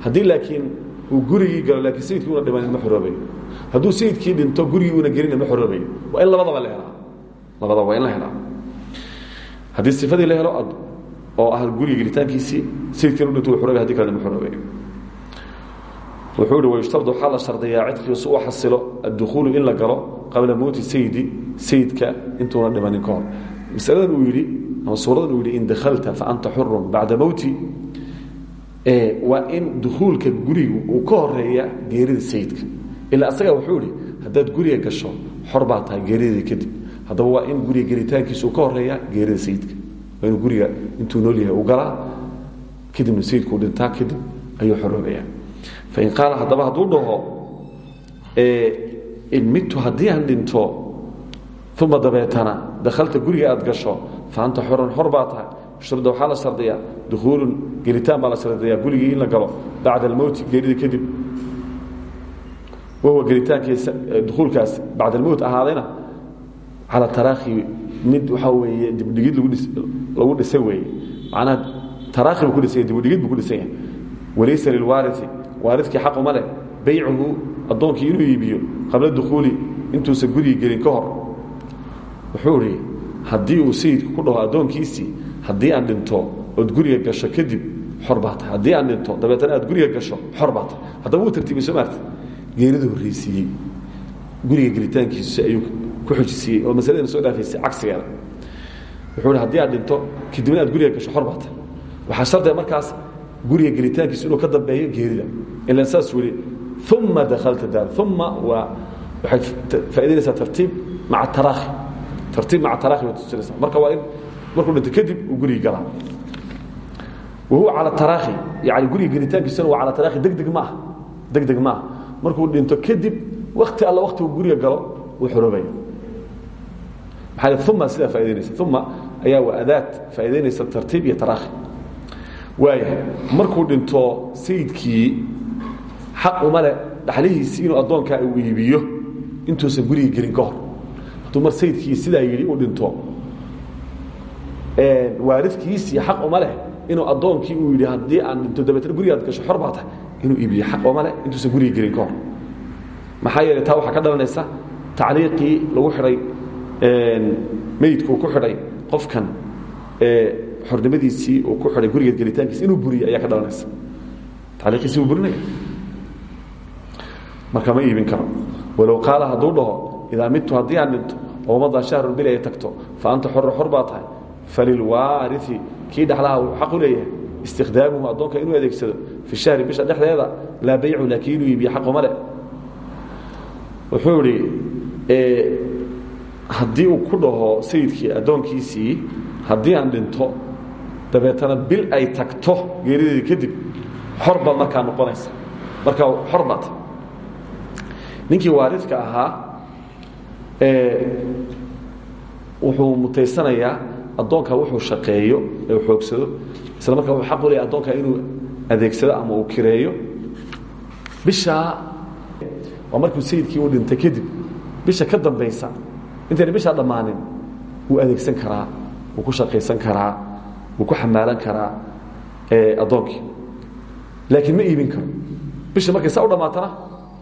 haddii laakiin uu gurigii galo laakiin sayidkii una ma xoroobayo hadduu sayidkii dhinto gurigii una gelina ma xoroobayo waa in labadaba la helaa. Labadaba waa in la helaa. Haddii sifadii la helo oo ah guriga gelitaankiisii sayidkiina u dhinto wuu xoroobaya haddii kalena ma xoroobayo wuxuu ihi wayushtardu waxaa la shardiyaa cidkii si u xasilo addukuulu in la galo qabla mowti sayidi sayidka intuuna dhimanin ka hor. Uu yidhi ama suuradan uu yidhi in dakhalta fa anta xurun bacda mowti waa in dukuulka gurigu uu ka horreeya geerida sayidka ilaa asaga wuxuu idhi haddaad guriga gasho xor baa tahay geeridii kadib. Haddaba waa in guriga gelitaankiisa uu ka horreeya geerida sayidka. Waa inuu guriga intuu nool yahay u galaa kadibna sayidku u dhintaa kadib ayuu xoroobaya fain qaala haddaba hadduu dhaho in midtu haddii aan dhinto uma dabeetana dakhalta guriga aad gasho fa anta xor baa tahay. Shurda waxaa la shardiyaa dukhuulun gelitaan baa la shardiyaa gurigii in la galo bacda almowti geerida kadib wahuwa gelitaankii dukuulkaas bacd almowt ahaadayna cala taraakhi mid waxaa weeye dibdhigid lagu dhisay weeye macnaha taraakhi buu ku dhisan yahy dibudhigid buu ku dhisan yahay walaysa lilwaariثi waaridkii xaquma leh baycuhu addoonkii inuu iibiyo qabla dukhuuli intuusan gurigi gelin ka hor wuxuu idhi haddii uu sayidku ku dhaho addoonkiisii haddii aan dhinto ood guriga gasho kadib xor baa tahay haddii aan dhinto dabeetana aad guriga gasho xor baa tahay haddaba wuu tartiibay soo maarta geerida horreysiiyey guriga gelitaankiisu ayuu ku xojisiiyey oo masaladana soo dhaafaysay cagsigeeda. Wuxuu hi haddii aad dhinto kadibna aad guriga gasho xor baa tahay waxaa shardiga markaas guriga gelitaankiisu inuu ka dambeeyo geerida. Ilan saas weli uma dakhalta daar uma waa waxay faa'idaynaysaa tartiib maca taraakhi. Tartiib maca taraakhi bay tusinaysaa. Marka waa in markuu dhinto kadib uu guriga galaa. Wahuwa cala taraakhi. Yani guriga gelitaankiisuna waa cala taraakhi. Degdeg ma ah degdeg ma ah markuu dhinto kadib wakti alla waktigu guriga galo uu xoroobaya uma sidaa faa'idaynaysa uma ayaa adaad faa'idaynaysa tartiib iyo taraakhi. Waaya markuu dhinto sayidkii xaq uma leh dhaxlihiisii inuu addoonkaa iibiyo intuusan guriga gelin ka hor. Hadduu mar sayidkii sidaa yidhi uu dhinto waaridkiisii xaq uma leh inuu addoonkii uu yidhi haddii aan dhinto dabeetna gurigaad gasho xor baa tahay inuu iibiyo xaq uma leh intuusan guriga gelin ka hor. Maxaa yeelay taa waxaa ka dhalanaysa tacliiqii lagu xidhay meydku uu ku xidhay qofkan xornimadiisii uu ku xidhay gurigeed gelitaankiisa inuu buriyo ayaa ka dhalanaysa. Tacliiqiisii wuu burinaya marka ma iibin karo. Walow qaala hadduu dhaho idaa midtu haddii aan dhinto oo madaa shahrun bil ay tagto fa anta xorra xor baa tahay falilwaariثi kii dhexlaha uu xaq u leeyahay istikhdaamuhu addoonka inuu adeegsado fi shahri bisha dhexdeeda laa baycu laakiin inuu iibiyo xaquma leh wuxuu idhi haddii uu ku dhaho sayidkii addoonkiisii haddii aan dhinto dabeetana bil ay tagto geerideedii kadib xor baad markaa noqonaysa markaa xor baad ninkii waaridka ahaa wuxuu mutaysanayaa addoonka wuxuu shaqeeyo ee uu xoogsado. Isla markaa wuxuu xaq u leeyahay addoonka inuu adeegsado ama uu kireeyo. Bishaa waa markuu sayidkii uu dhintay kadib. Bisha ka dambaysa intayna bishaa dhammaanin wuu adeegsan karaa wuu ku shaqaysan karaa wuu ku xamaalan karaa addoonkii. Laakiin ma iibin karo. Bisha markay saa u dhammaatana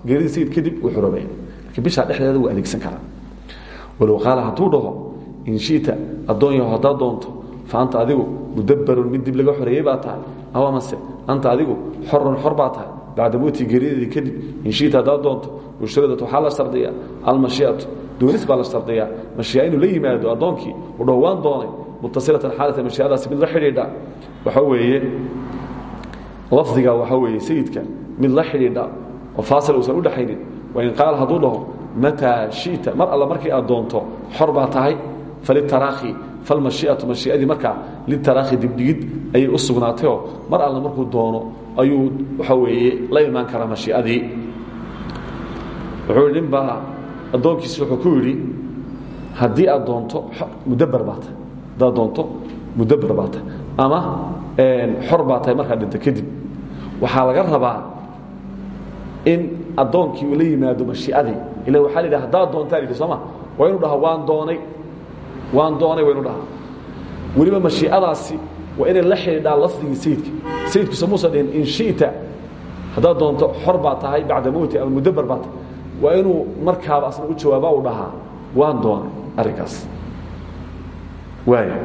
geeridii sayid kadib wuu xoroobaya lakiin bishaa dhexdeeda wuu adeegsan karaa. Walow qaala hadduu dhaho in shiita addoon yaho haddaad doonto fa anta adigu mudabbarun mid dib laga xoreeyey baa tahay. Aw amase anta adigu xorun xor baa tahay. Bacda mowtii geerideedii kadib in shiita haddaad doonto ushradatu waxaa la shardiyaa almashiatu doonis baa la shardiyaa. Mashiica inuu la yimaado addoonkii u dhaho waan doonay mutasilatan xaalata mashiicadaasi mid la xidhiidha. Waxa weeye lafdiga waxaa weeye sayidka mid la xidhiidha oo faasil uusan u dhaxaynin wain qaala hadduu dhaho mataa shiita? Mar alla markii aad doonto xor baa tahay falitaraakhi falmashiiatu mashiiadii markaa litaraakhi dibdhigid ayay u sugnaatayoo mar alla markuu doono ayuu waxa weeye la imaan karaa mashiiadii wuxuu yidhi nin baa addoonkiisi wuxuu ku yidhi haddii aad doonto mudabber baa tahay haddaad doonto mudabber baa tahay ama xor baa tahay markaad dhinto kadib waxaa laga rabaa in addoonkii uu la yimaado mashiiadii ila waxaa la yidhaha haddaad doontaa yidhi sooma waa inuu dhaha waan doonay waan doonay waa inu dhahaa. Weliba mashiicadaasi waa inay la xidhiidhaa lafdigii sayidka sayidku samuusan dhihin in shita haddaad doonto xor baa tahay bacda mowti ama mudabber baa tahay. Waa inuu markaaba asna u jawaaba u dhahaa. Waan doonay arrinkaas. Waaya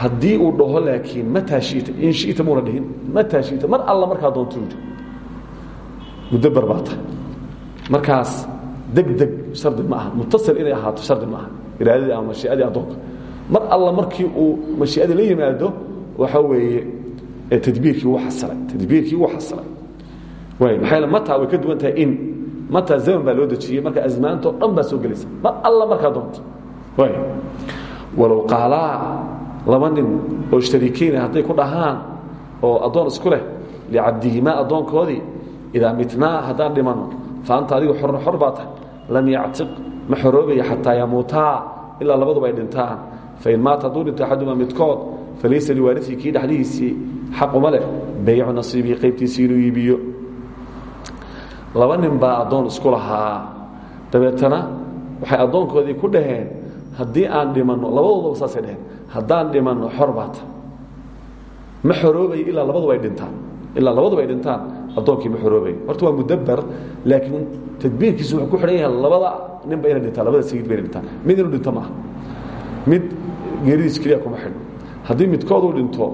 haddii uu dhaho laakiin mataa shita in shita muuna dhihin. Mataa shita mar alla markaa doonto yidhi. Mudabber baa tahay. Markaas degdeg shardi ma aha. Mutasil inay ahaato shardi ma aha. Iraadadii ama mashiiadii addoonka. Mar alla markii uu mashiiadii la yimaado waxa weeye tadbiirkii wuu xasilay tadbiirkii wuu xasilay maxaa mataa way ka duwan tahay in mataa zaman baa loo dejiyey marka asmaantoo dhan baa soo gelaysa. Mar alla markaa doonto walow qaalaa laba nin oo ishtariikeyna hadday ku dhahaan oo addoon isku leh licabdihimaa addoonkoodii idaa mitnaa haddaan dhimanno fa anta adigu xorna xor baa tahay lam yactiq ma xoroobaya xataa yamuutaa ilaa labaduba ay dhintaan. Fain maata hadduu dhinto axaduma midkood falaysa liwaariii kii dhexdihiisii xaquma leh baycu nasiibihi qaybtiisii inuu iibiyo. Laba nin baa addoon isku lahaa. Dabeetana waxay addoonkoodii ku dhaheen haddii aan dhimanno labadoodaba saasay dhaheen haddaan dhimanno xor baata ma xoroobay ilaa labaduba ay dhintaan ilaa labaduba ay dhintaan addoonkii ma xoroobay. Horta waa mudabar laakiin tadbiirkiisu wuxuu ku xidhan yahay labada ninba inay dhintaan labada sayid ba inay dhintaan mid inuu dhinto maaha mid geeridiis keliya kuma xidhno haddii midkooduu dhinto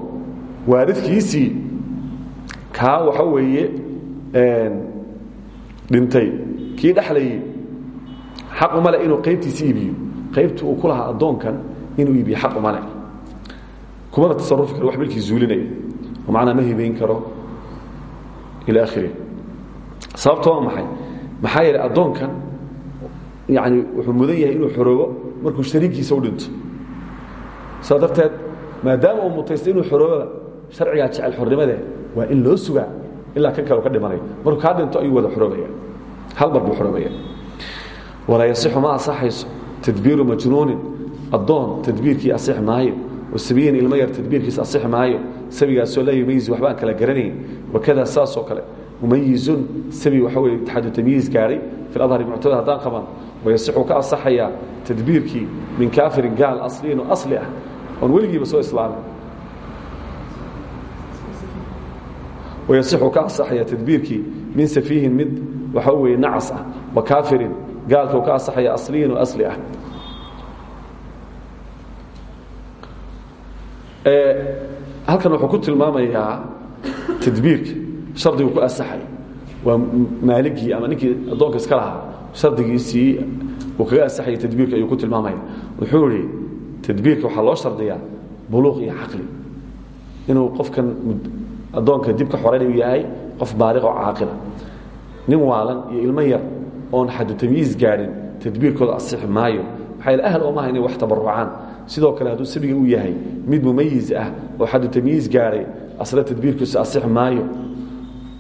waaridkiisii kaa waxa weeye dhintay kii dhexlayay xaq uma le inuu qaybtiisi iibiyo. Qaybta uu ku lahaa addoonkan inuu iibiyo xaq uma le kumana tasarufi karo wax milkii zuulinaya oo macnaa ma hibayn karo ila akhirih sababta waa maxay? Maxaa yeelay addoonkan yani wuxuu mudan yahay inuu xoroobo markuu shariikiisa u dhinto. Saa darteed maadaama uu mutaystay inuu xorooboba sharcigaa jecel xornimadee waa in loo sugaa ilaa kan kale u ka dhimanayo markuu kaa dhinto ayuu wada xoroobaya. Hal mar buu xoroobaya. Walaa yasixu ma asaxayso. Tadbiiru majnuunin. Addoon tadbiirkii asix maayo wasabiyin ilmo yar tadbiirkiisa asix maayo sabigaasoo laa yumayiz waxba aan kala garanayn. Wakada saasoo kale mumayizun sabi waxa weye taxadu tamyiiz gaadhay fi adhari muctada haddaan qaban wayasixu ka asaxayaa tadbiirkii min kaafirin gaal asliin oo asli ah oon weligiiba soo islaamin. Wayasixu ka asaxaya tadbiirkii min safiihin mid waxa weeye nacas ah wa kaafirin gaalka uu ka asaxaya asliyin oo asli ah halkan wuxuu ku tilmaamayaa tadbiirka shardigu ku asaxay. Waa maaligii ama ninkii addoonka iska lahaa. Shardigiisii uu kaga asaxayay tadbiirka ayuu ku tilmaamaya. Wuxuu ihi tadbiirka waxaa loo shardiyaa buluuq iyo caqli. Inuu qofkan addoonka dib ka xorayn uu yahay qof baaliq oo caaqila nin waalan iyo ilmo yar oon xadu tamyiiz gaadhin tadbiirkooda asixi maayo. Maxaa yaele ahl oomaha inay wax tabarucaan sidoo kale hadduu sabiga uu yahay mid mumayiz ah oo xadu tamyiiz gaadhay asla tadbiirkiisu asix maayo.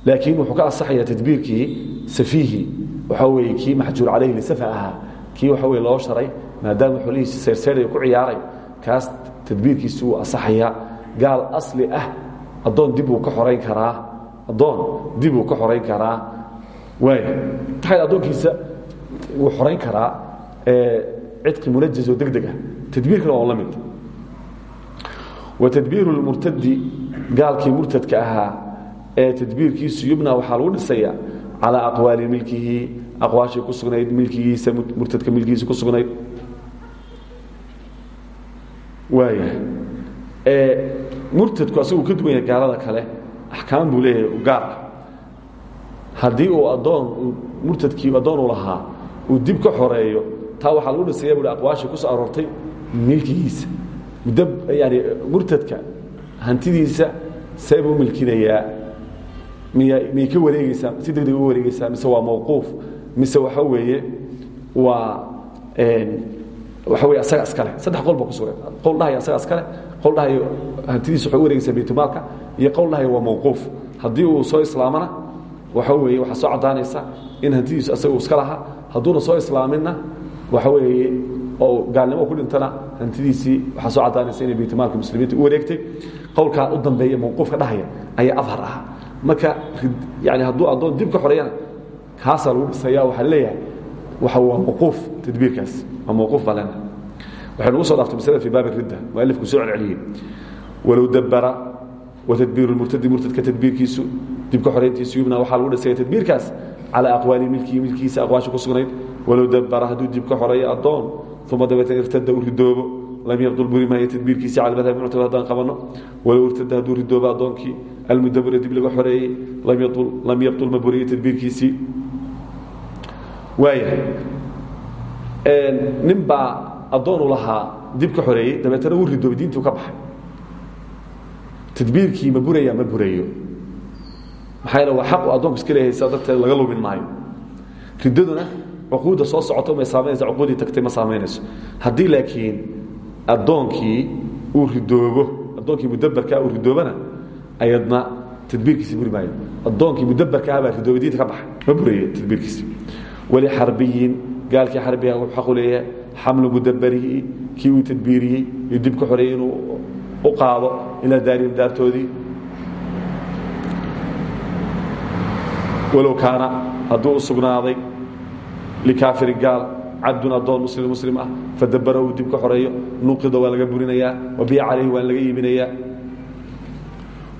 Laakiin wuxuu ka asaxayaa tadbiirkii safiihi waxa weeye kii maxjuur calayhi lisafa ahaa kii waxa weye loo sharay maadaama xolihiisi seyrseydhay ku ciyaaray kaas tadbiirkiisi wuu asaxayaa gaal asli ah addoon dib uu ka xorayn karaa addoon dib uu ka xorayn karaa. Waaya maxay addoonkiisa wuu xorayn karaa? Cidqi munajaz oo deg deg ah tadbiirkana waa la mid wa tadbiiru lmurtadi gaalkii murtadka ahaa ee tadbiirkiisu yubna waxaa lagu dhisayaa calaa aqwaali milkihi aqwaashii ku sugnayd milkigiisa murtadka milkigiisa ku sugnayd waaya murtadku asaguu ka duwan yahay gaalada kale axkaam buu leeyahay gaarka haddii uu addoon murtadkii addoon u lahaa uu dib ka xoreeyo taa waxaa lagu dhisaya buui aqwaashii ku soo aroortay milkigiisa. Yani murtadka hantidiisa see buu milkinayaa. Miya miyay ka wareegeysaa si deg deg uga wareegeysaa mise waa mawquuf mise waxa weeye waa waxa wey asaga iskale saddex qol ba ku sugan. Qowl dhahaya asaga iskale qowl dhahaya hantidiisa waxay u wareegeysaa baytulmaalka iyo qowl dhahaya waa mawquuf. Haddii uu soo islaamana waxa weeye waxaa soo caddaanaysa in hantidiisu asaga uu iska lahaa. Hadduuna soo islaaminna waxa weeye oo gaalnimo ku dhintana hantidiisii waxaa soo caddaanaysa inay baytulmaalka muslimiinta u wareegtay. Qowlkaa u dambeeya mawquufka dhahaya ayaa adhar ah. Marka yani hadduu addoon dib ka xoreeyana kaasaa lagu dhisaya waxaa leeyahay waxa waa mawquuf tadbiirkaas waa mawquuf baa leenahay. Waxay nagu soo dhaaftay masalada fi baabi ridda mualifku soo celceliyey. Walow dabbara watadbiiru lmurtadi murtadka tadbiirkiisu dibka xorayntiisu yubna waxaa lagu dhisaya tadbiirkaas calaa aqwaali milkihi milkigiisa aqwaasha ku sugnayd. Walow dabbara hadduu dib ka xoreeyo addoon uma dabeetana irtada u ridoobo lam yabdul buri maayo tadbiirkiisi cala madhabi muctamad haddaan qabanno walow irtada hadduu ridoobo addoonkii almudabira dib laga xoreeyey lam yabdul ma buriyo tadbiirkiisii waaya nin baa addoonu lahaa dib ka xoreeyey dabeetana wuu ridoobay diintuu ka baxay tadbiirkii ma buraya ma burayo maxaa yeele waa xaq uu addoonku iska leeyahay saa darteed laga lumin maayo riddaduna cuquudda soo socota may saamaynaysa cuquuddii tagtay ma saamaynayso haddii laakiin addoonkii uu ridoobo addoonkii mudabarkaa uu ridoobana ayadna tadbiirkiisi buri maayo. Addoonkii mudabarka ah baa ridoobay diinta ka baxay ma buraya tadbiirkiisi walixarbiyin gaalkii xarbiga xaqu leeyahay xamlu mudabarihi kii uu tadbiiriyey iyo dib ka xoreeyey inuu u qaado ilaa daarihim daartoodii. Walow kaana hadduu u sugnaaday likaafirin gaal cabdun addoon muslim muslim ah fadabara uu dib ka xoreeyo nuqida waa laga burinayaa wabiya calayhi waan laga iibinayaa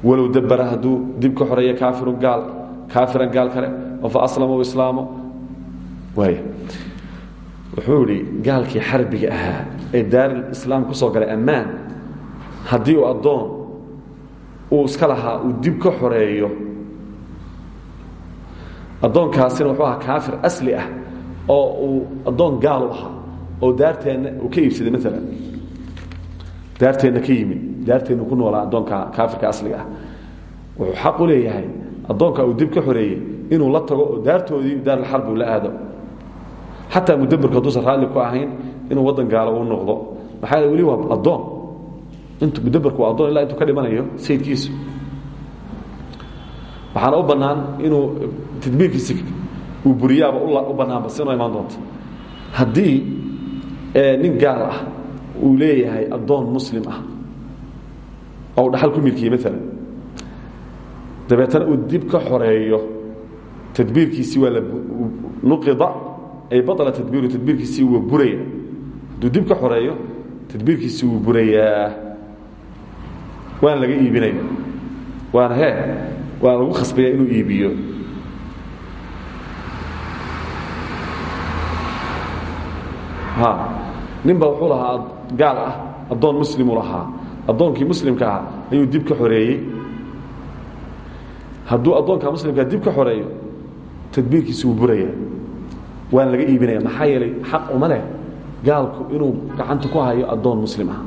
walow dabara hadduu dib ka xoreeyo kaafirun gaal kaafiran gaal kale fa aslama u islaamo waaya wuxuu idhi gaalkii xarbiga ahaa ee daaril islaam ku soo galay ammaan haddii uu addoon uu iska lahaa uu dib ka xoreeyo addoonkaasina wuxuu ahaa kaafir asli ah oo uu addoon gaal u ahaa oo daarteenna uu ka iibsaday maalan daarteenna ka yimid. Daarteenna ku noolaa addoonka kaafirka asliga ah. Wuxuu xaq u leeyahay addoonka uu dib ka xoreeyey inuu la tago oo daartoodii daarilxarbi uu la aado. Xataa mudabarku hadduusan raalli ku ahayn inuu waddan gaalo u noqdo. Maxaa yeel weli waa addoon. Intu mudabarku waa addoon ilaa intuu ka dhimanayo sayidkiisu. Waxaana u bannaan inuu tadbiirkiisi uu buriyaaba u bannaanba sinoo imaan doonto. Haddii nin gaal ah uu leeyahay addoon muslim ah oo u dhaxal ku milkiyey maalan dabeetana uu dib ka xoreeyo tadbiirkiisii waa nuqida ay baطla tadbiiru tadbiirkiisii waa buraya hadduu dib ka xoreeyo tadbiirkiisii wuu burayaa. Waana laga iibinaya waana he waa lagu khasbaya inuu iibiyo ninba wuxuu lahaa gaal ah addoon muslimuu lahaa. Addoonkii muslimka ah ayuu dib ka xoreeyey. Hadduu addoonka muslimkaa dib ka xoreeyo tadbiirkiisi wuu buraya waana laga iibinaya maxaa yeelay xaq uma leh gaalku inuu gacanta ku hayo addoon muslim ah.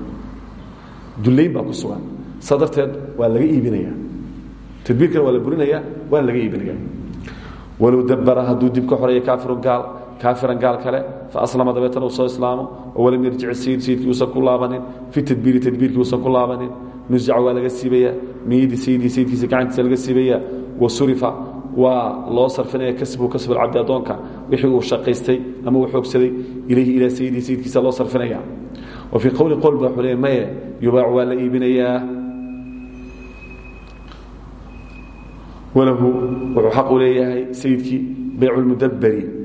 Dullayn baa ku sugan. Saa darteed waa laga iibinaya. Tadbiirkana waa la burinaya waana laga iibinaya. Walow dabara hadduu dib ka xoreeyo kaafirun gaal kaafiran gaal kale faaslama dabeetana uu soo islaamo oo walam yarjic sayid sayidkii uusan ku laabanin fi tadbiiri tadbiirkii uusan ku laabanin nusica waa laga siibaya miyadii sayidii sayidkiisa gacantiisa laga siibaya wa surifa waa loo sarfinaya kasbu kasb alcabdi addoonka wixii uu shaqaystay ama uu xoogsaday ilayhi ilaa sayidii sayidkiisa loo sarfinaya wa fii qowli qol ba wuxuu leey maye yubaacu waa la iibinayaa walahu wuxuu xaq u leeyahay sayidkii baycu lmudaberi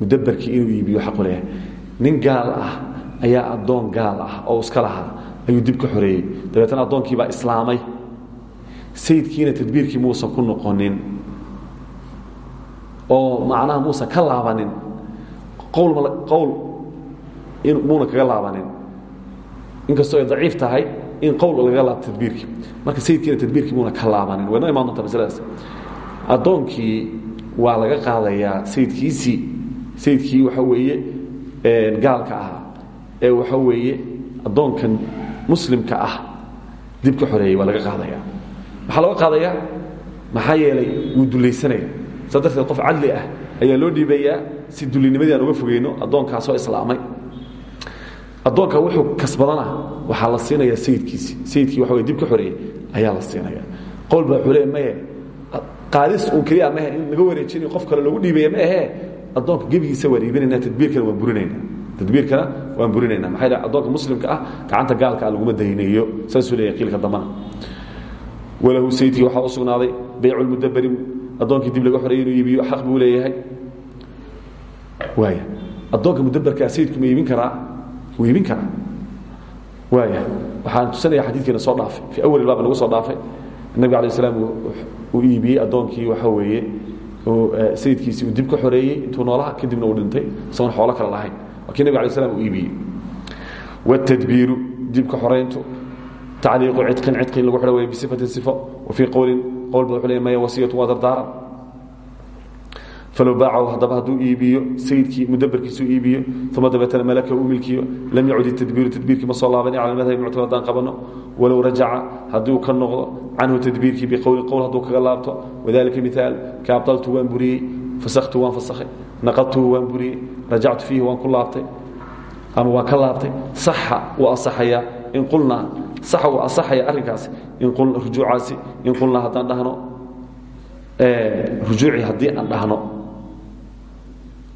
mudaberkii inuu iibiyo xaqu leeyahay nin gaal ah ayaa addoon gaal ah oo iska lahaa ayuu dib ka xoreeyey. Dabeetana addoonkii baa islaamay. Sayidkiina tadbiirkii muusan ku noqonin oo macnaha muusan ka laabanin qowl muuna kaga laabanin. Inkastoo ay daciif tahay in qowl lagaga laabto tadbiirkii. Marka sayidkiina tadbiirkii muuna ka laabanin wayna imaan doontaa addoonkii waa laga qaadayaa sayidkiisii sayidkii waxa weeye gaalka ahaa ee waxa weeye addoonkan muslimka ah dib ka waa laga qaadaya. Maxaa looga qaadayaa maxaa yeelay wuu dulaysanaya saa darteed qof cadli ah ayaa loo dhiibayaa si dulinimadii aan uga fogeyno addoonkaasoo islaamay. Addoonka wuxuu kasbadana waxaa la siinaya sayidkiisi. Sayidkii waxa wey dib ka ayaa la siinaya. Qowl baa wuxuu leey maye qaadis uun keliya mahe in laga wareejinayo qof kale lagu dhiibaya ma ahee addoonka gebigiisa waan iibinayna tadbiirkana waan burinayna tadbiirkana waan burinayna maxaa yidhaha addoonka muslimka ah gacanta gaalka ah laguma daynayo saasuu leeyahay qiilka dambana walahu sayidkii waxaa u sugnaaday baycu lmudaberi addoonkii dib laga xoreeyey inuu iibiyo xaq buu leeyahay. Waaya addoonka mudaberkaa sayidku ma iibin karaa? Wuu iibin karaa. Waaya waxaan tusanaya xadiidkeena soo dhaafay. Fii awal ilbaab nagu soo dhaafay. Nabiga alay slam uu iibiyey addoonkii waxa weeye sayidkiisii uu dib ka xoreeyey intuu noolaha kadibna uu dhintay isagoon xoolo kale lahayn. Waa kii nabig alay slam uu iibiyey. Wاtadbiiru dibka xorayntu tacliiqu cidqin cidqi in lagu xidho bisifatin sifo wa fii qowlin qowl ba wuxuu leey maya wasiyatu waa falow baacahu haddaba hadduu iibiyo sayidkii mudaberkiisuu iibiyo uma dabeetana malaka uu milkiyo lam yacud itadbiiru tadbiirkii ma soo laabani cala madhabi muctamad haddaan qabanno walow rajaca hadduu ka noqdo canhu tadbiirkii biqowlin qowl hadduu kaga laabto wadalika miaal ka abdaltu waan buriyey fasaktu waan fasakhay naqadtuhu waan buriyey rajactu fiihi waan ku laabtay ama waan ka laabtay saxa wuu asaxayaa in qulnaa saxa wuu asaxaya arrinkaasi rujuucaasi in qulnaa haddaan dhahno rujuuci haddii aan dhahno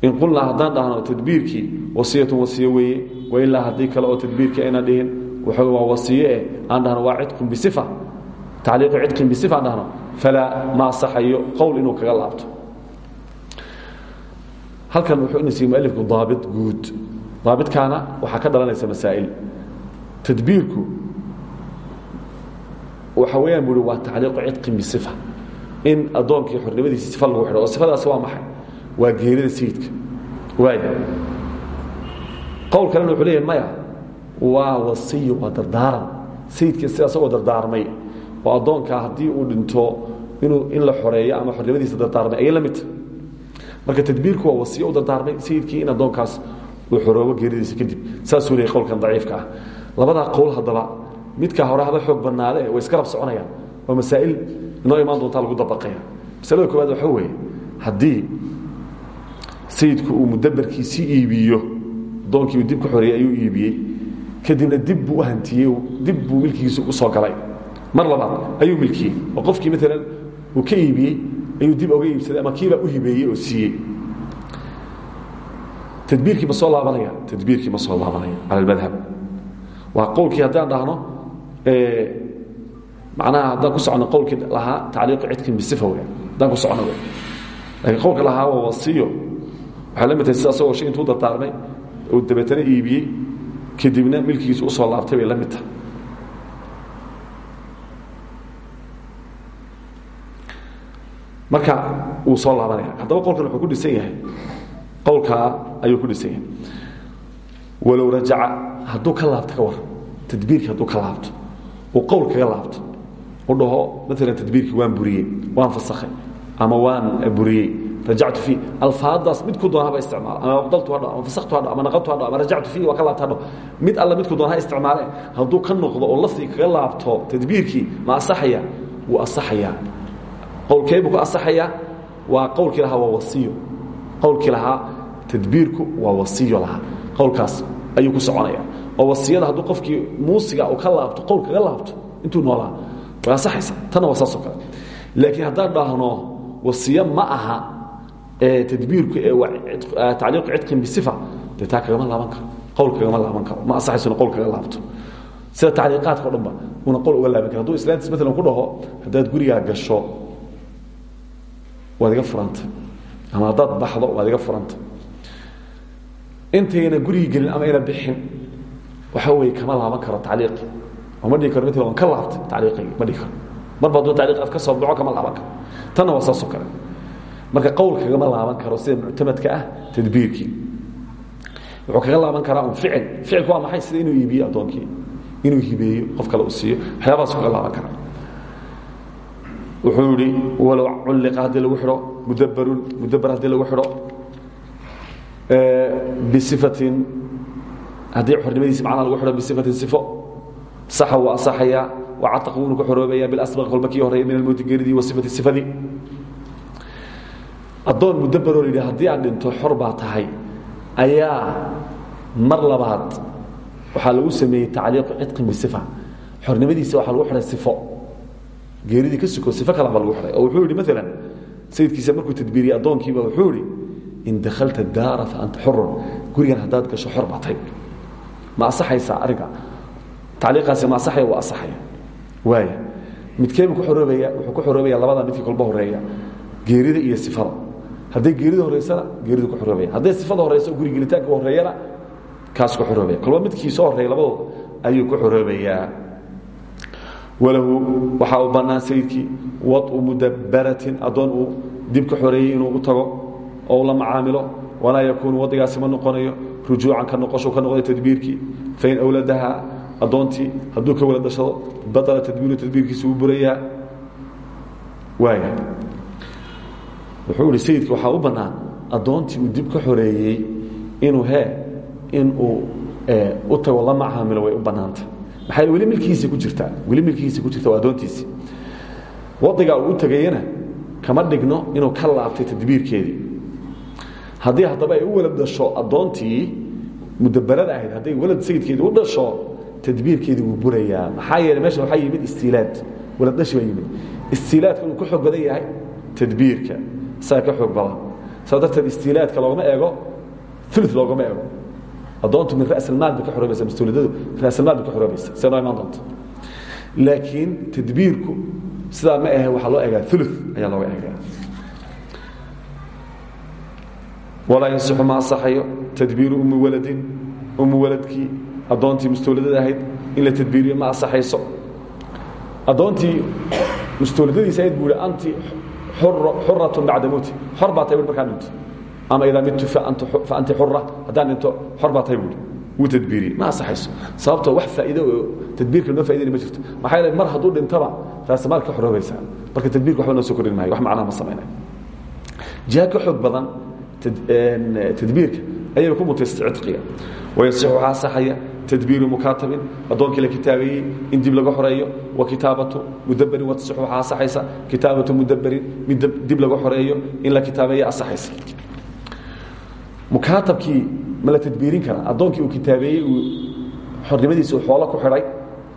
in qulnaa haddaan dhahno tadbiirkii wasiyatun wasiyo weeye wailaa haddii kale oo tadbiirkii ayna dhihin waxa waa wasiye eh aan dhahno waa cidqun bisifa tacliiqu cidqin bisifa aan dhahno falaa ma asaxayo qowl inuu kaga laabto. Halkan wuxuu ina siiyey mualifku daabit guud. Daabitkaana waxaa ka dhalanaysa masaa'il. Tadbiirku waxa weeyaan bui waa tacliiqu cidqin bisifa in addoonkii xornimadiisa sifa lagu xidho oo sifadaasi waa maxay waa geerida sayidka waaya qowl kalena wuxuu leeyahay maya waa wasiyo waa dardaaran. Sayidkii sida asagoo dardaarmay oo addoonkaa haddii uu dhinto inuu in la xoreeyo ama xornimadiisa dardaarmay ayay la midta marka tadbiirku waa wasiyo u dardaarmay sayidkii in addoonkaas uu xoroobo geeridiisa kadib. Saasuu leeyay qowlkan daciifka ah. Labadaa qowl haddaba midkaa hore haba xoog badnaade way iska rab soconayaan. Waa masaa'il inoo imaan doontaa lagu dabaqaya. Masalada koowaad waxa weeye haddii sayidku uu mudabarkiisii iibiyo addoonkii uu dib ka xoreeyey ayuu iibiyey. Kadibna dib buu u dib buu milkigiisu u soo galay. Mar labaad ayuu milkiyey. Oo qofkii uu ka iibiyey ayuu dib oga iibsaday ama kiibaa u hibeeyey oo siiyey. Tadbiirkii ma soo laabanaya? Tadbiirkii ma soo laabanaya. Cala almadhab waa qowlkii haddaan dhahno macnaha haddaan ku socono qowlkii lahaa tacliiqu cidkin bisifa wey haddaan ku socono laakiin qowlka lahaa waa wasiyo waxay la mid tahay sida asagoo shay intuu dardaarmay uu dabeetana iibiyey kadibna milkigiisu u soo laabtay bay la marka wuu soo laabanaya haddaba qolkan wuxuu ku dhisan yahay qowlkaa ayuu ku dhisan yahay. Walow rajaca hadduu ka laabto ka waran tadbiirkii hadduu ka laabto uu qowl kaga laabto u dhaho maalan tadbiirkii waan buriyey waan fasakhay ama waan buriyey rajactu fii alfaadaas mid ku doona haba isticmaalo ama abdaltu hadho ama fasaktu hadho ama naqabtu hadho ama rajactu fii waa ka laabta hadho mid alla midku doona ha isticmaale hadduu ka noqdo oo laftii kaga laabto tadbiirkii ma asaxaya wuu asaxayaa qowlkee buu ku asaxayaa waa qowlkii lahaa waa wasiyo qowlkii lahaa tadbiirku waa wasiyo lahaa qowlkaas ayuu ku soconaya oo wasiyada hadduu qofkii muusiga uu ka laabto qowl kaga laabto intuu noolaa way asaxaysa tanna waa saasoo kale laakiin haddaan dhahno wasiyo ma aha tadbiirku ee tacliiqu cidqin bisifa dee taa kagama laaban karo qowl kagama laaban karo ma asaxaysona qowl kaga laabto. Sida tacliiqaadka o dhan ba una qowl uga laaban kara. Haduu islaantiis maalan ku dhaho haddaad gurigaa gasho waad iga furanta. Ama haddaad baxdo waad iga furanta. Intayna gurigii gelin ama ayna bixin waxa weye kama laaban karo tacliiqi oo ma dhihi karo mid waan ka laabtay tacliiqigii ma dhihi karo. Marba hadduu tacliiq af ka soo baxo kama laaban karo. Tanna waa saasoo kale marka qowl kagama laaban karo sida muctamadka ah tadbiirkii. Wuxuu kaga laaban karaa un ficil. Ficilku waa maxay? Sida inuu iibiyo addoonkii inuu hibeeyo qof kale u siiyo. Waxyaabahaas kaga laaban karaa. Wuxuu yihi walow culliqa haddii lagu xidho mudabarun mudabar haddii lagu xidho bisifatin haddii xornimadiisi macnaha lagu xidho bisifatin sifo saxa wuu asaxayaa wacataq wuuna ku xoroobaya bilasbaq kolba kii horreeya min almowti geeridii wa sifati sifadii addoon mudabaroo yidhi haddii aan dhinto xor tahay. Ayaa mar labaad waxaa lagu sameeyey tacliiqu cidqin bisifa xornimadiisa waxaa lagu xidhay sifo. Geeridii ka suko sifo kale baa lagu xidhay oo wuxuu yidhi maalan sayidkiisa markuu tadbiiriyey addoonkiiba wuxuu yidhi in dakhalta daara fa anta xurun gurigan haddaad gasho xor tahay. Ma asaxaysaa arrinka tacliiqaasi ma asaxaya waa asaxaya waaya midkeebuu ku xoroobaya wuxuu ku xoroobaya labada midkii kolba horreeya. Geerida iyo sifada hadday geerida horeysana geeridu ku xoroobaya hadday sifada horeyso guri gelitaanka horeeyana kaas ku xoroobaya kolba midkii soo horreeya labadooda ayuu ku xoroobayaa walahu waxaa u bannaan sayidkii wadcu mudabaratin addoon uu dib ka xoreeyey inuu u tago oo la macaamilo. Walaa yakuunu waddigaasi ma noqonayo rujuucan ka noqosho ka noqday tadbiirkii. Fain awladaha addoontii hadduu ka wala dhashado baطala tadbiiru tadbiirkiisa wuu burayaa. Waaya wuxuu ihi sayidka waxaa u bannaan addoontii uu dib ka xoreeyey inuu he inuu u tago la macaamilo way u bannaanta maxaa weli milkigiisa ku jirtaa weli milkigiisa ku jirta waa addoontiisii. Waddigaa uu u tegayana kama dhigno inuu ka laabtay tadbiirkeedii. Haddii haddaba ay u walad dhasho addoontii mudabarada ahayd hadday walad sayidkeedii u dhasho tadbiirkeedii wuu burayaa. Maxaa yeeley meesha waxaa yimid istiilaad walad dhashi baa yimid. Istiilaadka inuu ku xoog badan yahay tadbiirka isaga ka xoog badan. Saa darteed istiilaadka loogama eego ulu loogama eego. Addoontu min rasalmaal bay ka xoroobaysa mas'uuliyadadu rasalmaal bay ka xoroobaysa see noo imaan doonta laakiin tadbiirku sidaa ma ahe waxaa loo egaa ulu ayaa looga egaa walaa yasixu ma asaxayo tadbiiru ummi waladin ummi waladkii addoontii mustawladada ahayd in la tadbiiriyo ma asaxayso addoontii mustawladadiisa ahayd buu ihi anti xuratun bacda mowti xor baa tahay bui markaan dhinto ama idaa midtu fa anti xura haddaan dhinto xor baa tahay buui wuu tadbiiriyey ma asaxayso sababtoo wax faa'iido oo tadbiirka noo fa'idayna ma jirto maxaa yeele mar hadduu dhintaba raasamaal ka xoroobaysaa marka tadbiirka waxba noo soo kordhin maayo wax macnaha ma samaynayo jiha ka xoog badan tadbiirka ayaba ku mutaystay cidqiga wayasixu waxaa asaxaya tadbiiru mukaatabin addoonkii la kitaabeeyey in dib laga xoreeyo wa kitaabatu mudaberin watasixu waxaa asaxaysa kitaabatu mudaberin mid dib laga xoreeyo in la kitaabeeya asaxaysa mukaatabkii ma la tadbiirin karaa addoonkii uu kitaabeeyey uu xornimadiisa uu xoolo ku xidhay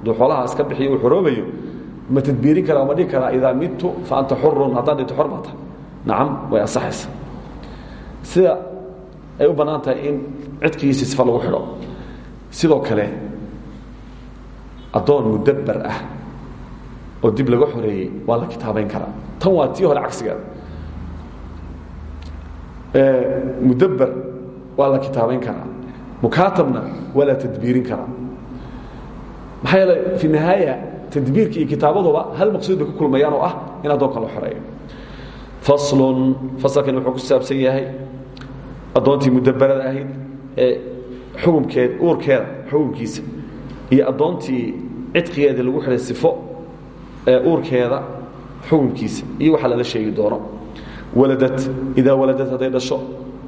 aduu xoolahaas ka bixiyo uu xoroobayo ma tadbiirin karaa ma dhihi karaa idaa midtu fa anta xurun haddaan dhinto xor baa tahay nacam way asaxaysa sida ay u bannaan tahay in cidkigiisii sifa lagu xidho sidoo kale addoon mudaber ah oo dib laga xoreeyey waa la kitaabayn karaa. Tan waa tii hore cagsigeeda mudaber waa la kitaabayn karaa. Mukaatabna waa la tadbiirin karaa. Fi nihaaya tadbiirka iyo kitaabaduba hal maqsuud ku kulmayaan oo ah in addoonka la xoreeyo. Faslun fasalkani wuxuu ku saabsan yahay addoontii mudaberada ahayd ee xukumkeed uurkeeda xukumkiisa. Iyo addoontii cidqigeeda lagu xidhay sifo ee uurkeeda xukumkiisa. Iyo waxaa lala sheegi doono waladad idaa waladad hadday dhasho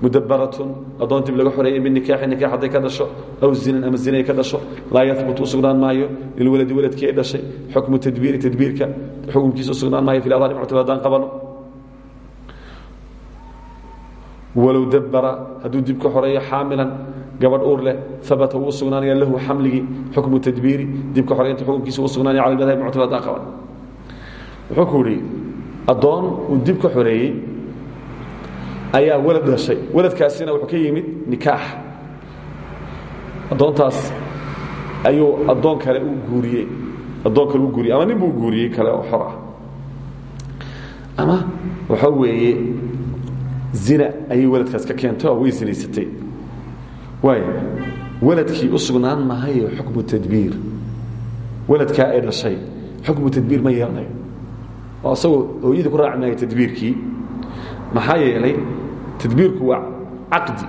mudabaratun addoon dib laga xoreeyey min nikaaxi nikaax hadday ka dhasho aw zinan ama zinay ka dhasho laa yahbut u sugnaan maayo. Lilwaladi waladkii ay dhashay xukmu tadbiiri tadbiirka. Xukumkiisa u sugnaan maayo fi ladhari muctabad haddaan qabano. Walow dabara hadduu dib ka xoreeyo xaamilan gabadh uur leh abata wuu sugnaanaya lahu xamligii xukmu tadbiiri dibka xoreynta xukunkiisa uu sugnaanaya cala madhab muctabad haddaan qaban. Wuxuu ku yidhi addoon uu dib ka xoreeyey ayaa walad dhashay. Waladkaasina wuxuu ka yimid nikaax. Addoontaas ayuu addoon kale u guuriyey addoon kale u guuriyey ama nin buu kale oo xor ah. Ama waxa weeye zina ayay waladkaas ka keentay oo way zinaysatay waladkii u sugnaan mahayo xukmu tadbiir. Waladkaa ay dhashay xukmu tadbiir ma yeelanayo oo asagoo hooyadii ku raaci maayo tadbiirkii. Maxaa yeelay tadbiirku waa caqdi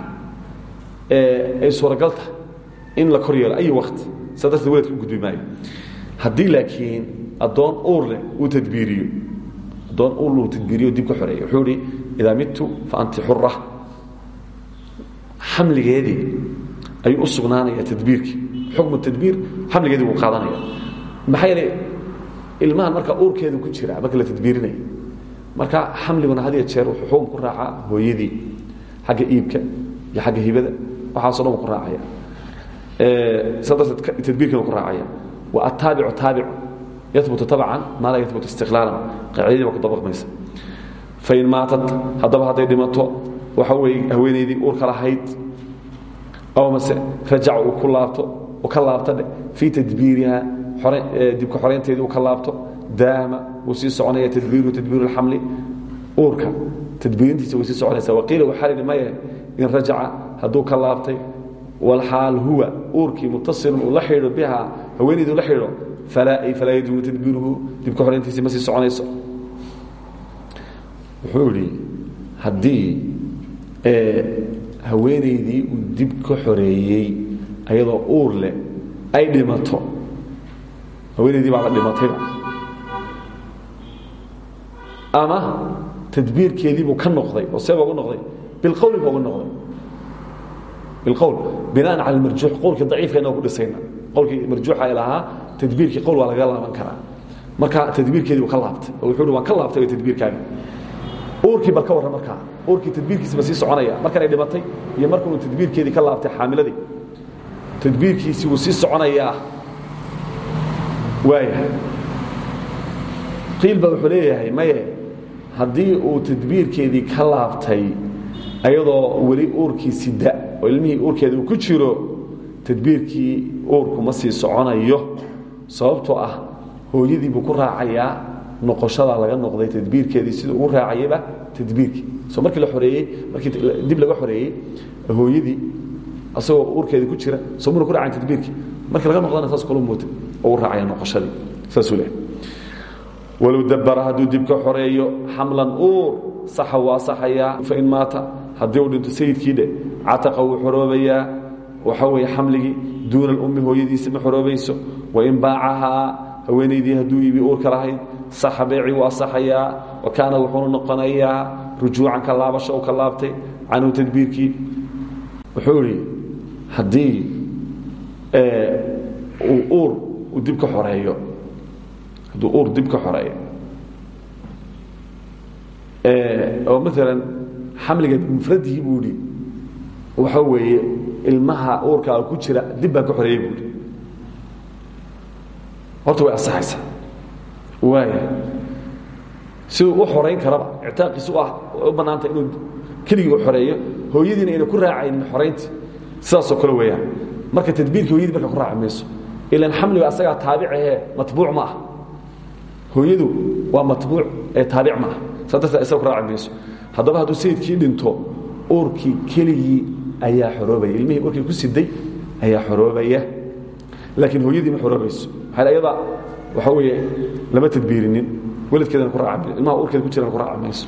ay suuragal tahay in la kor yeelo. Ay wakti saa darteed waladka u gudbi maayo. Haddii laakiin addoon uur leh uu tadbiiriyo addoon uur uu tadbiiriyo dib ka xoreeyo. Wuxuu ihi idaa midtu fa anti xura xamligeedii ayuu u sugnaanaya tadbiirkii xukmu tadbiir xamligeedii wuu qaadanaya. Maxaa yeelay ilmahan marka uurkeedu ku jira marka la tadbiirinayo marka xamliguna had ya jeer wuxuu xukun ku raacaa hooyadii xagga iibka iyo xagga hibada. Waxaaso dhan ku raacaya. Saa darteed tadbiirkana ku raacaya. Wa ataabicu taabicu yahbutu tabcan maa laa yahbutu istiqlaalan qaacidadii baa ku dabaqmaysa. Fain maatad haddaba hadday dhimato waxa weeye haweenaydii uurka lahayd aw mase rajac uu ku u ka laabta dheh fii tadbiiriha dibka xoraynteedii uu ka laabto daama wuu sii soconaya tadbiiru tadbiiru اlxamli uurka tadbiirintiisa way sii soconaysa waqiila waxaa lihi maye in rajaca hadduu ka laabtay walxaal huwa uurkii mutasilun uu la xidho biha haweenaydii la xidho falaa yaduumu tadbiiruhu dibka xorayntiisii ma sii soconayso. Wuxuu idhi haddii haweenaydii uu dib ka xoreeyey ayadoo uur leh ay dhimato. Haweenaydii baa la dhimatayba ama tadbiirkeediibuu ka noqday oo seeba ugu noqday. Bilqowli ba ugu noqday. Bilqowl binaan cala almarjuux qowlkii daciifkayna ku dhisayna. Qowlkii marjuuxa ay lahaa tadbiirkii qowl waa laga laaban karaa. Marka tadbiirkeedii uu ka laabtay. Oo wuxuu hi waan ka laabtay way tadbiirkaaga. Uurkii bal ka warran markaa uurkii tadbiirkiisi ma sii soconaya. Markan ay dhimatay iyo markanuu tadbiirkeedii ka laabtay xaamiladii tadbiirkiisii wuu sii soconayaa waaya qiil ba wuxuu leeyahay maye haddii uu tadbiirkeedii ka laabtay ayadoo weli uurkii sida oo ilmihii uurkeeda uu ku jiro tadbiirkii uurku ma sii soconayo. Sababtoo ah hooyadii buu ku raacayaa noqoshada laga noqday tadbiirkeedii siduu ugu raacayaba tadbiirkii so markii la oreeyey markii dib laga xoreeyey hooyadii asagoo uurkeedii ku jira soo muna ku raacayn tadbiirkii markii laga noqdana saas kula moota oo u raacaya noqoshadii saasuu leehay walow dabara hadduu dib ka xoreeyo xamlan uur saxa waa saxayaa fain maata haddii uu dhinto sayidkii dhe cataqa wuu xoroobayaa waxa weeye xamligii duuna alummi hooyadiisi ma xoroobayso wain baacahaa haweenaydii hadduu iibi uurka lahayd saxa beeci waa saxayaa wa kaana wuxuuna noqonayaa rujuucan ka laabasho u ka laabtay canhu tadbiirkii. Wuxuu idhi haddii uu uur uu dib ka xoreeyo hadduu uur dib ka xoreeyo oo maalan xamliga mufradihii buu idhi waxa weeye ilmaha uurkaa ku jira dib baan ka xoreeyey buu idhi horta way asaxaysaa waaya siduu u xorayn karaba ictaaqiisu ah u bannaantay inuu keligii u xoreeyo hooyadiina ayna ku raacaynin xorayntii sidaasoo kale weeyaan marka tadbiirkii hoyadii marka ku raaci mayso. Ilan xamliga asagaa taabicahee matbuuc ma ah. Hooyadu waa matbuuc ee taabic ma ah. Saa darteed isaga ku raaci dhinto uurkii keligii ayaa xoroobaya. Ilmihii uurkii ku siday ayaa xoroobaya. Laakiin hooyadii ma xoroobayso. Maxaa iyada waxa weeye lama tadbiirinin. Weladkeedana ku raaci ilmaha uurkeeda ku jirana ku raaci mayso.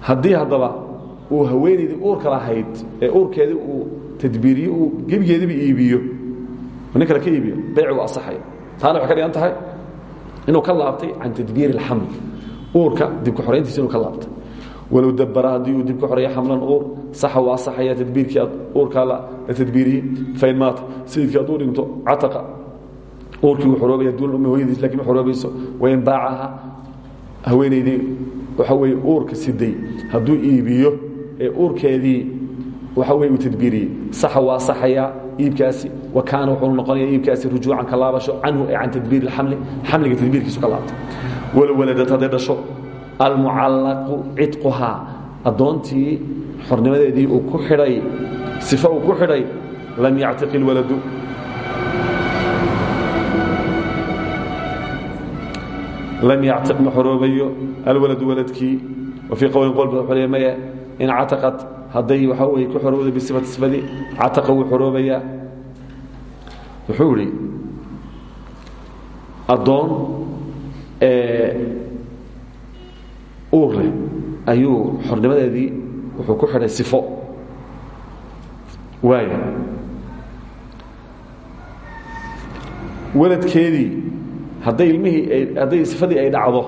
Haddii haddaba uu haweenaydii uurka lahayd ee uurkeedii uu tadbiiriyo uu gebigeediba iibiyo nin kale ka iibiyo beyci waa asaxaya taana waxay ka dhigan tahay inuu ka laabtay can tadbiiri اlxaml uurka dibka xorayntiisa inuu ka laabtay. Walow dabara haddii uu dibka xoreeya xamlan uur saxa waa asaxaya tadbiirkii aad uurkaa la tadbiiriyey fain maata sayidkii hadduu dhinto cataqa uurkii wuu xoroobaya duuna ummi hooyadiis laakiin ma xoroobayso wain baacaha haweenaydii waxa weeye uurka siday hadduu iibiyo ee uurkeedii waxa weye uu tadbiiriyey. Saxa waa asaxayaa iibkaasi wa kaana wuxuu noqonaya iibkaasi rujuucan ka laabasho canhu ee can tadbiiri اxamli xamliga tadbiirkiisu ka laabtay walow waladad hadday dhasho almucallaqu cidquhaa addoontii xornimadeedii uu ku xidhay sifo uu ku xidhay lam yactiqi اlwaladu lam yactiq ma xoroobayo alwaladu waladkii wa fii qowlin qol ba xolya maya in cataqat hadday waxaa weye ku xorowda bisifati sifadii cataqa wuu xoroobayaa wuxuu idhi addoon uur leh ayuu wuxuu ku xidhay sifo waaya weladkeedii hadday ilmihii hadday sifadii ay dhacdo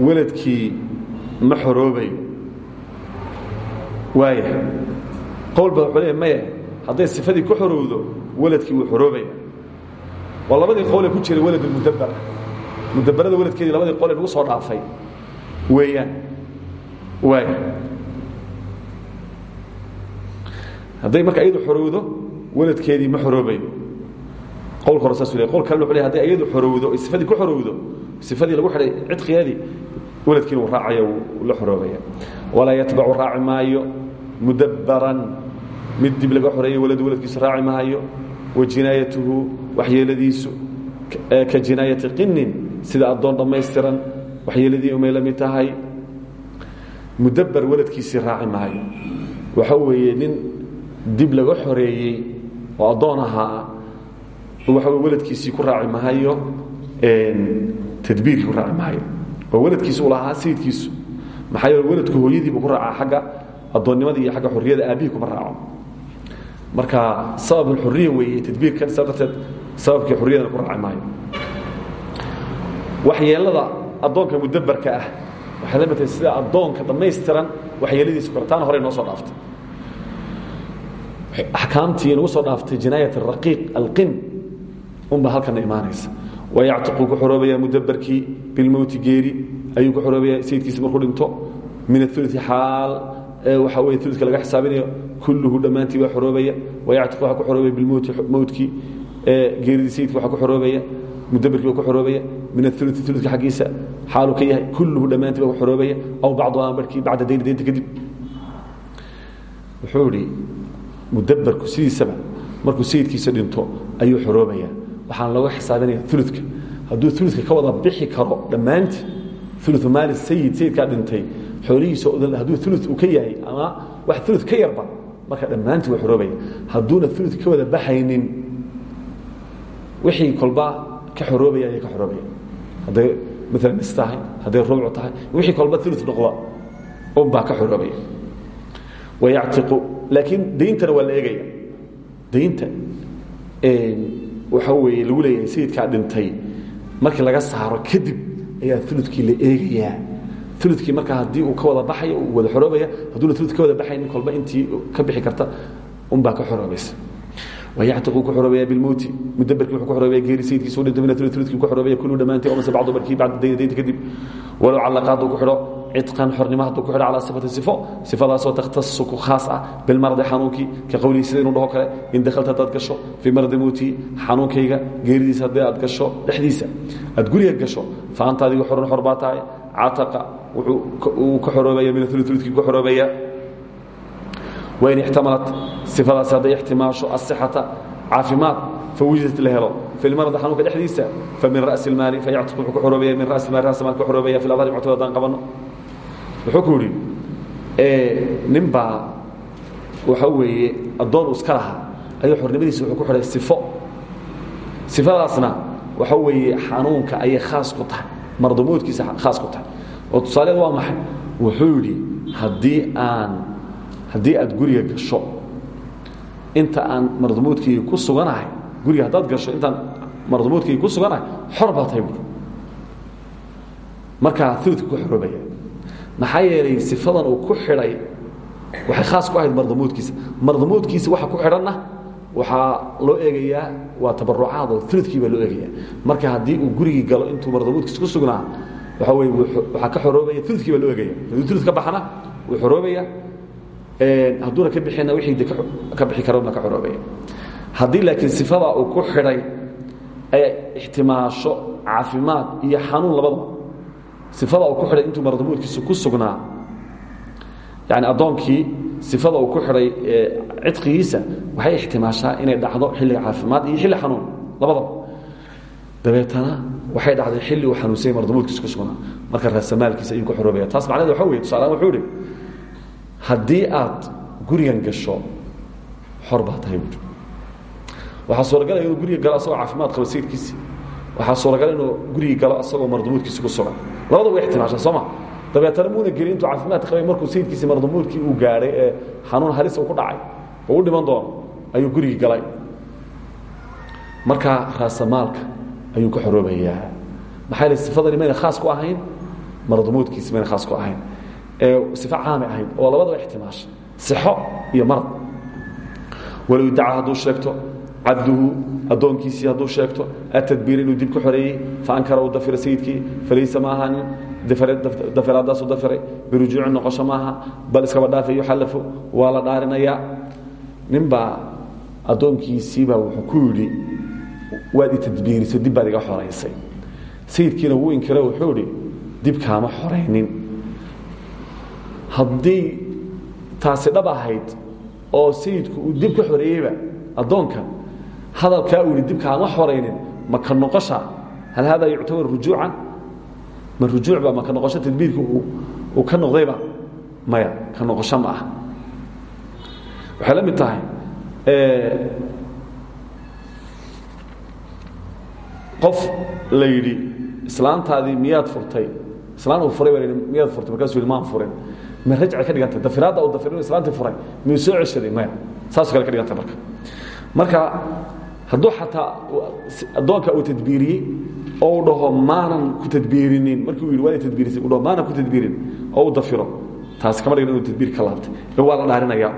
weladkii ma xoroobayo waaya qowl ba wuxuu leeya maya hadday sifadii ku xorowdo weladkii wuu xoroobaya waa labadii qowlee ku jiray welad mudabara mudabarada weladkeedii labadii qole lagu soo dhaafay. Weeyaan waaya hadday marka iyadu xorowdo weladkeedii ma xoroobayo ley hadday iyadu xorowdo oy sifadii ku xorowdo sifadii lagu xidhay cidqigeedii weladkiina wuu raacaya wuu la xoroobaya walaa yatbacu raaci maayo mudabbaran. Mid dib laga xoreeyey waladu waladkiisu raaci maayo. Wa jinaayatuhu waxyeeladiisu ka jinaayati qinin sida addoon dhammaystiran waxyeeladii umay la mid tahay mudabbar waladkiisii raaci maayo. Waxa weeye nin dib laga xoreeyey oo addoon ahaa waxa wey waladkiisii ku raaci maayo tadbiirkii ku raaci maayo. Oo waladkiisu u lahaa sayidkiisu. Maxaa yeele waladku hooyadiibu ku raacaa xagga addoonnimadii iyo agga xorriyada aabbihii kuma raaco. Marka sabab xuriya weeye tadbiirkan saa darteed sababkii xorriyadana ku raaci maayo. Waxyeelada addoonka mudabarka ah waxay la midtahay sida addoonka dhammaystiran waxyeeladiisu kore. Taana horey noo soo dhaaftay. Axkaamtii nagu soo dhaaftay jinaayat araqiiq alqin unbaa halkana imaanaysa. Wayactiqu ku xoroobaya mudabarkii bilmowti geeri ayuu ku xoroobaya sayidkiisi markuu dhinto. Min aului xaal waxa wey ulka laga xisaabinayo kulluhu dhammaantii waa xoroobaya. Wayactiq waa ku xoroobaya bilmowti mowtkii geeridii sayidki waa ku xoroobaya mudabarkii waa ku xoroobaya. Min aului ulka xaggiisa xaaluu ka yahay kulluhu dhammaantii ba xoroobaya. Aw bacduha barhkii bacda dayni daynta kadib. Wuxuu idhi mudabarku sidiisaba markuu sayidkiisa dhinto ayuu xoroobaya waxaan looga xisaabinaya uludka hadduu uludka ka wada bixi karo dhammaantii ulu maali sayid sayidkaa dhintay xoolihiisa odan hadduu ulu uu ka yahay ama wax ulu ka yarba marka dhammaantii waa xoroobaya hadduuna ulu ka wada baxaynin wixii kolba ka xoroobaya ayay ka xoroobaya hadday maala nis tahay hadday rubuc tahay wixii kolba ulu noqda unbaa ka xoroobaya wayactiqu laakiin dayntana waa la eegaya. Daynta waxa weeye lagu leeyahay sayidkaa dhintay. Markii laga saaro kadib ayaa uludkii la eegayaa. Uludkii markaa haddii uu ka wada baxayo uu wada xoroobaya hadduuna ulud ka wada baxaynin kolba intii ka bixi karta unbaa ka xoroobaysa wayactiqu ku xoroobaya bilmowti mudabarkii wuxuu ku xoroobaya geeri sayidkiisa u dhintay min ulud uludkii ku xoroobaya kullu dhammaantii oo mase bacdu barkii bacda dayni daynta kadib walow callaqa hadduu ku xidho ciطqan xornimo hadduu ku xidho calaa sifati sifo sifadaasoo takhtasu ku khaas ah bilmaradi xanuunkii ka qowlihi sida inuu dhaho kale in dakhalta haddaad gasho fii maradi mowtii xanuunkayga geeridiisa haddii aad gasho dhexdiisa aad guriga gasho fa anta adigu xorun xor baa tahay cataqa uu ka xoroobaya min ulud uludkii ku xoroobaya wain ixtamalat sifadaasi hadday ixtimaasho asixata caafimaad fawujidat la helo fi lmaradi xanuunka dhexdiisa famin ra'si اlmaali fayactiq wuxuu ku xoroobaya min ra'si maali ra'si maal ku xoroobaya fi ladhari muctamad haddaan qabanno wuxuu ku yidhi nin baa waxa weeye addoon uu iska lahaa ayuu xornimadiisa wuxuu ku xidhay sifo sifadaasna waxa weeye xanuunka ayay khaas ku tahay mardamoodkiisa khaas ku tahay oo tusaaleed waa maxay wuxuu yidhi haddii aan haddii aad guriga gasho inta aan mardamoodkayga ku suganahay guriga haddaad gasho intaan mardamoodkayga ku suganahay xor tahay buuri markaa ku xoroobaya maxaa yeelay sifadan uu ku xidhay waxay khaas ku ahayd mardamoodkiisa mardamoodkiisa waxa ku xidhanna waxaa loo eegayaa waa tabarucaad oo uludkii loo eegaya. Marka haddii uu gurigii galo intuu mardamoodkiisa ku sugnaa waxa wey waxaa ka xoroobaya uludkii loo eegaya. Hadduu ulud ka baxana hadduuna ka bixina wixii de ka bixi karana ka xoroobaya haddii laakiin sifada uu ku xidhay ay ixtimaasho caafimaad iyo xanuun labadaba sifada uu ku xidhay intuu mardamoodkiisa ku sugnaa yani addoonkii sifada uu ku xidhay cidqigiisa waxay ixtimaashaa inay dhacdo xilliga caafimaad iyo xilli xanuun labadaba dabeetana waxay dhacday xilli uu xanuunsanya mardamoodkiisa ku sugnaa. Marka raasamaalkiisa ayuu ku xoroobaya taas macnaheed waxa weye tusaalahaan wuxuu ihi haddii aad gurigan gasho xor baa tahay buuri waxaa inuu guriga galo asagoo caafimaad qaba sayidkiisi waxaa suuragal inuu gurigii galo asagoo mardamuudkiisi ku sugan. Labadaba way ixtimaashaa soo ma? Dabeetana muuna gelin intuu caafimaad qabay markuu sayidkiisi mardamuudkii uu gaadhay ee xanuun halis uu ku dhacay. Oo u dhiman doono ayuu gurigii galay. Markaa raasamaalka ayuu ka xoroobayaa. Maxaa yeele sifadani khaas ku ahayn? Mardamuudkiisi mayna khaas ku ahayn صi caami ahayd oo labadaba ixtimaasha ixo iyo marad. Walow idaca hadduu sheegto cabduhu addoonkiisii hadduu sheegto atadbiir inuu dib ka xoreeyey faankara uu dafira sayidkii falaysa ma ahaanin dafiraadaasu dafiray birujuuci noqosho maaha bal iskaba dhaafeyo xallafo waa la dhaarinayaa. Ninbaa addoonkiisiibaa wuxuu ku yidhi waad itadbiirisay dib baad iga xoraysay sayidkiina wuu inkira wuxuu idhi dib kaama xoraynin haddii taasi dhab ahayd oo sayidku uu dib ka xoreeyeyba addoonkan hadalkaa uu yihi dib kaama xoraynin ma ka noqosha? Hal haadaa yuctabar rujuucan? Ma rujuucba ma ka noqosho tadbiirka uu ka noqdayba maya ka noqosho ma aha. Waxay la mid tahay qof la yidhi islaantaadii miyaad furtay? Islaan uu furay baa la yidhi miyaad furtay? Markaasuu yidhi maan furin ma rajca ka dhigantay dafiraadda uu dafir islaantii furay. Miyuu soo ceshaday? Maya. Saasoo kale ka dhigantay marka. Marka hadduu xataa addoonka uu tadbiiriyey oo uu dhaho maanan ku tadbiirinin. Markii uu yidhi waa tadbiirisay uu dhaho maanan ku tadbiirin. Oo uu dafiro. Taasi kama dhigan inuu tadbiir ka laabtay. Ee waa la dhaarinayaa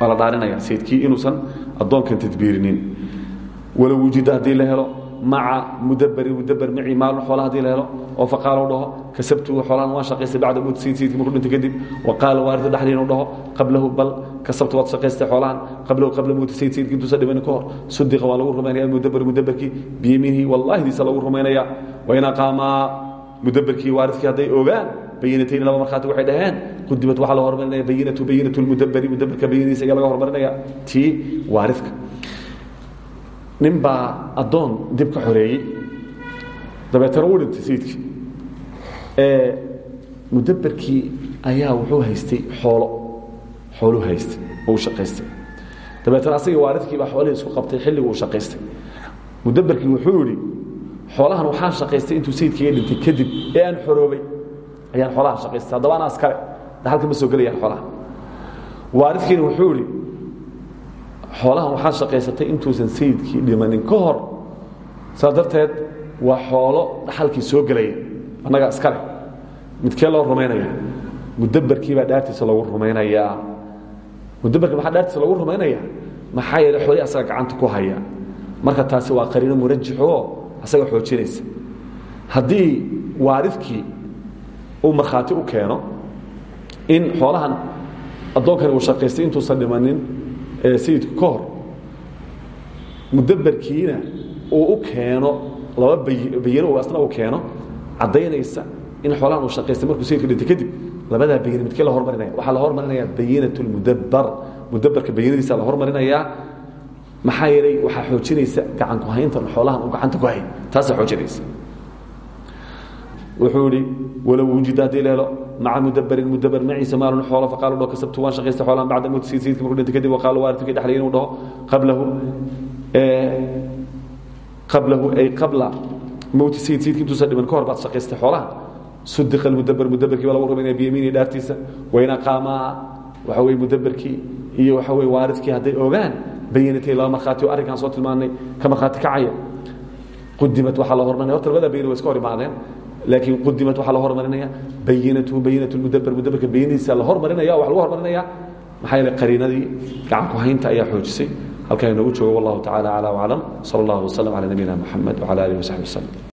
waa la dhaarinayaa sayidkii inuusan addoonkan tadbiirinin. Walow wujida haddii la helo maca mudabarin mudaber macii maalin xoola haddii la helo oo faqaala u dhaho kasabtuhu xoolahan waan shaqaystay bacda mowti sayid sayidkii markuu dhintay kadib wa qaala waarida dhexdiina u dhaho qablahu bal kasabtu waad shaqaystay xoolahan qablahu qabla mowti sayid sayidkii intuusan dhimanin ka hor sudiqa waa lagu rumaynaya mudaber mudaberkii biyamiinihi wallaahidiisa lagu rumaynaya wain aqaamaa mudaberkii waaridkii hadday ogaan bayinatayn laba markhaati waxay dhaheen qudimat waxaa la hormarinaya bayinatu bayinatu lmudaberi mudaberka bayinadiisa ayaa laga hormarinaya tii waaridka nin baa addoon dib ka xoreeyey. Dabeetana u dhintay sayidkii. Mudaberkii ayaa wuxuu haystay xoolo. Xooluu haystay oo u shaqaystay. Dabeetana asagii waaridkii baa xoolihii isku qabtay xilligu uu shaqaystay. Mudaberkii wuxuu yidhi xoolahan waxaan shaqaystay intuu sayidkaiga dhintay kadib ee aan xoroobay ayaan xoolahan shaqaystay. Haddaba anaa iskale dhaxalka ma soo gelayaan xoolaha waaridkiina wuxuu yidhi xoolahan waxaad shaqaysatay intuusan sayidkii dhimanin ka hor. Saas darteed waa xoolo dhaxalkii soo gelaya annaga iskale midkee loo rumaynaya mudaberkiibaa dhaartiisa lagu rumaynayaa. Mudaberka maxaa dhaartiisa lagu rumaynaya maxaa yeele xoolihii asaga gacanta ku haya. Marka taasi waa qariino murajixoo asaga xoojinaysa. Haddii waaridkii uu markhaati u keeno in xoolahan addoonkani uu shaqaystay intuusan dhimanin sayidku ka hor mudaberkiina uu u keeno laba bayino uu asna u keeno caddaynaysa in xoolahan uu shaqaystay markuu sayidku dhintay kadib labadaa bayine midkee la hormarinaya. Waxaa la hormarinaya bayinat lmudabar mudaberka bayinadiisa la hormarinayaa. Maxaa yeelay waxaa xoojinaysa gacan ku hayntan xoolahan uu gacanta ku hay taasaa xoojinaysa. Wuxuu idhi walow wujida haddii maca mudaberin mudaber maciisa maalun xoolo faqaalu dhaho kasabtu waan shaqaystay xoolahan bacda mowti sayid sayidka markuu dhintay kadib waqaala waaridkii dhexlay inuu dhaho qablahu qablahu ay qabla mowti sayid sayidka intuusan dhiman ka hor baad shaqaystay xoolahan sudiqa almudaber mudaberkii baa lagu rumaynaya biyamiini dhaartiisa wayna qaamaa waxa weye mudaberkii iyo waxa weye waaridkii hadday ogaan bayinatay laba markhaati oo arrinkaan soo tilmaanay ka markhaati kacaya qudimat waxaa la hormarinaya horta labada bayin way iska hor imaadeen laakiin qudimat waxaa la hormarinaya bayinatu lmudaber mudaberka bayinadiisa la hormarinaya wax lagu hormarinaya maxaa yeele qariinadii gacan ku haynta ayaa xoojisay. Halkan inoogu joogo wallahu tacala acla waclam sala allahu wasalam cala nabiyina moxamed wcala alihi wasaxbi waslem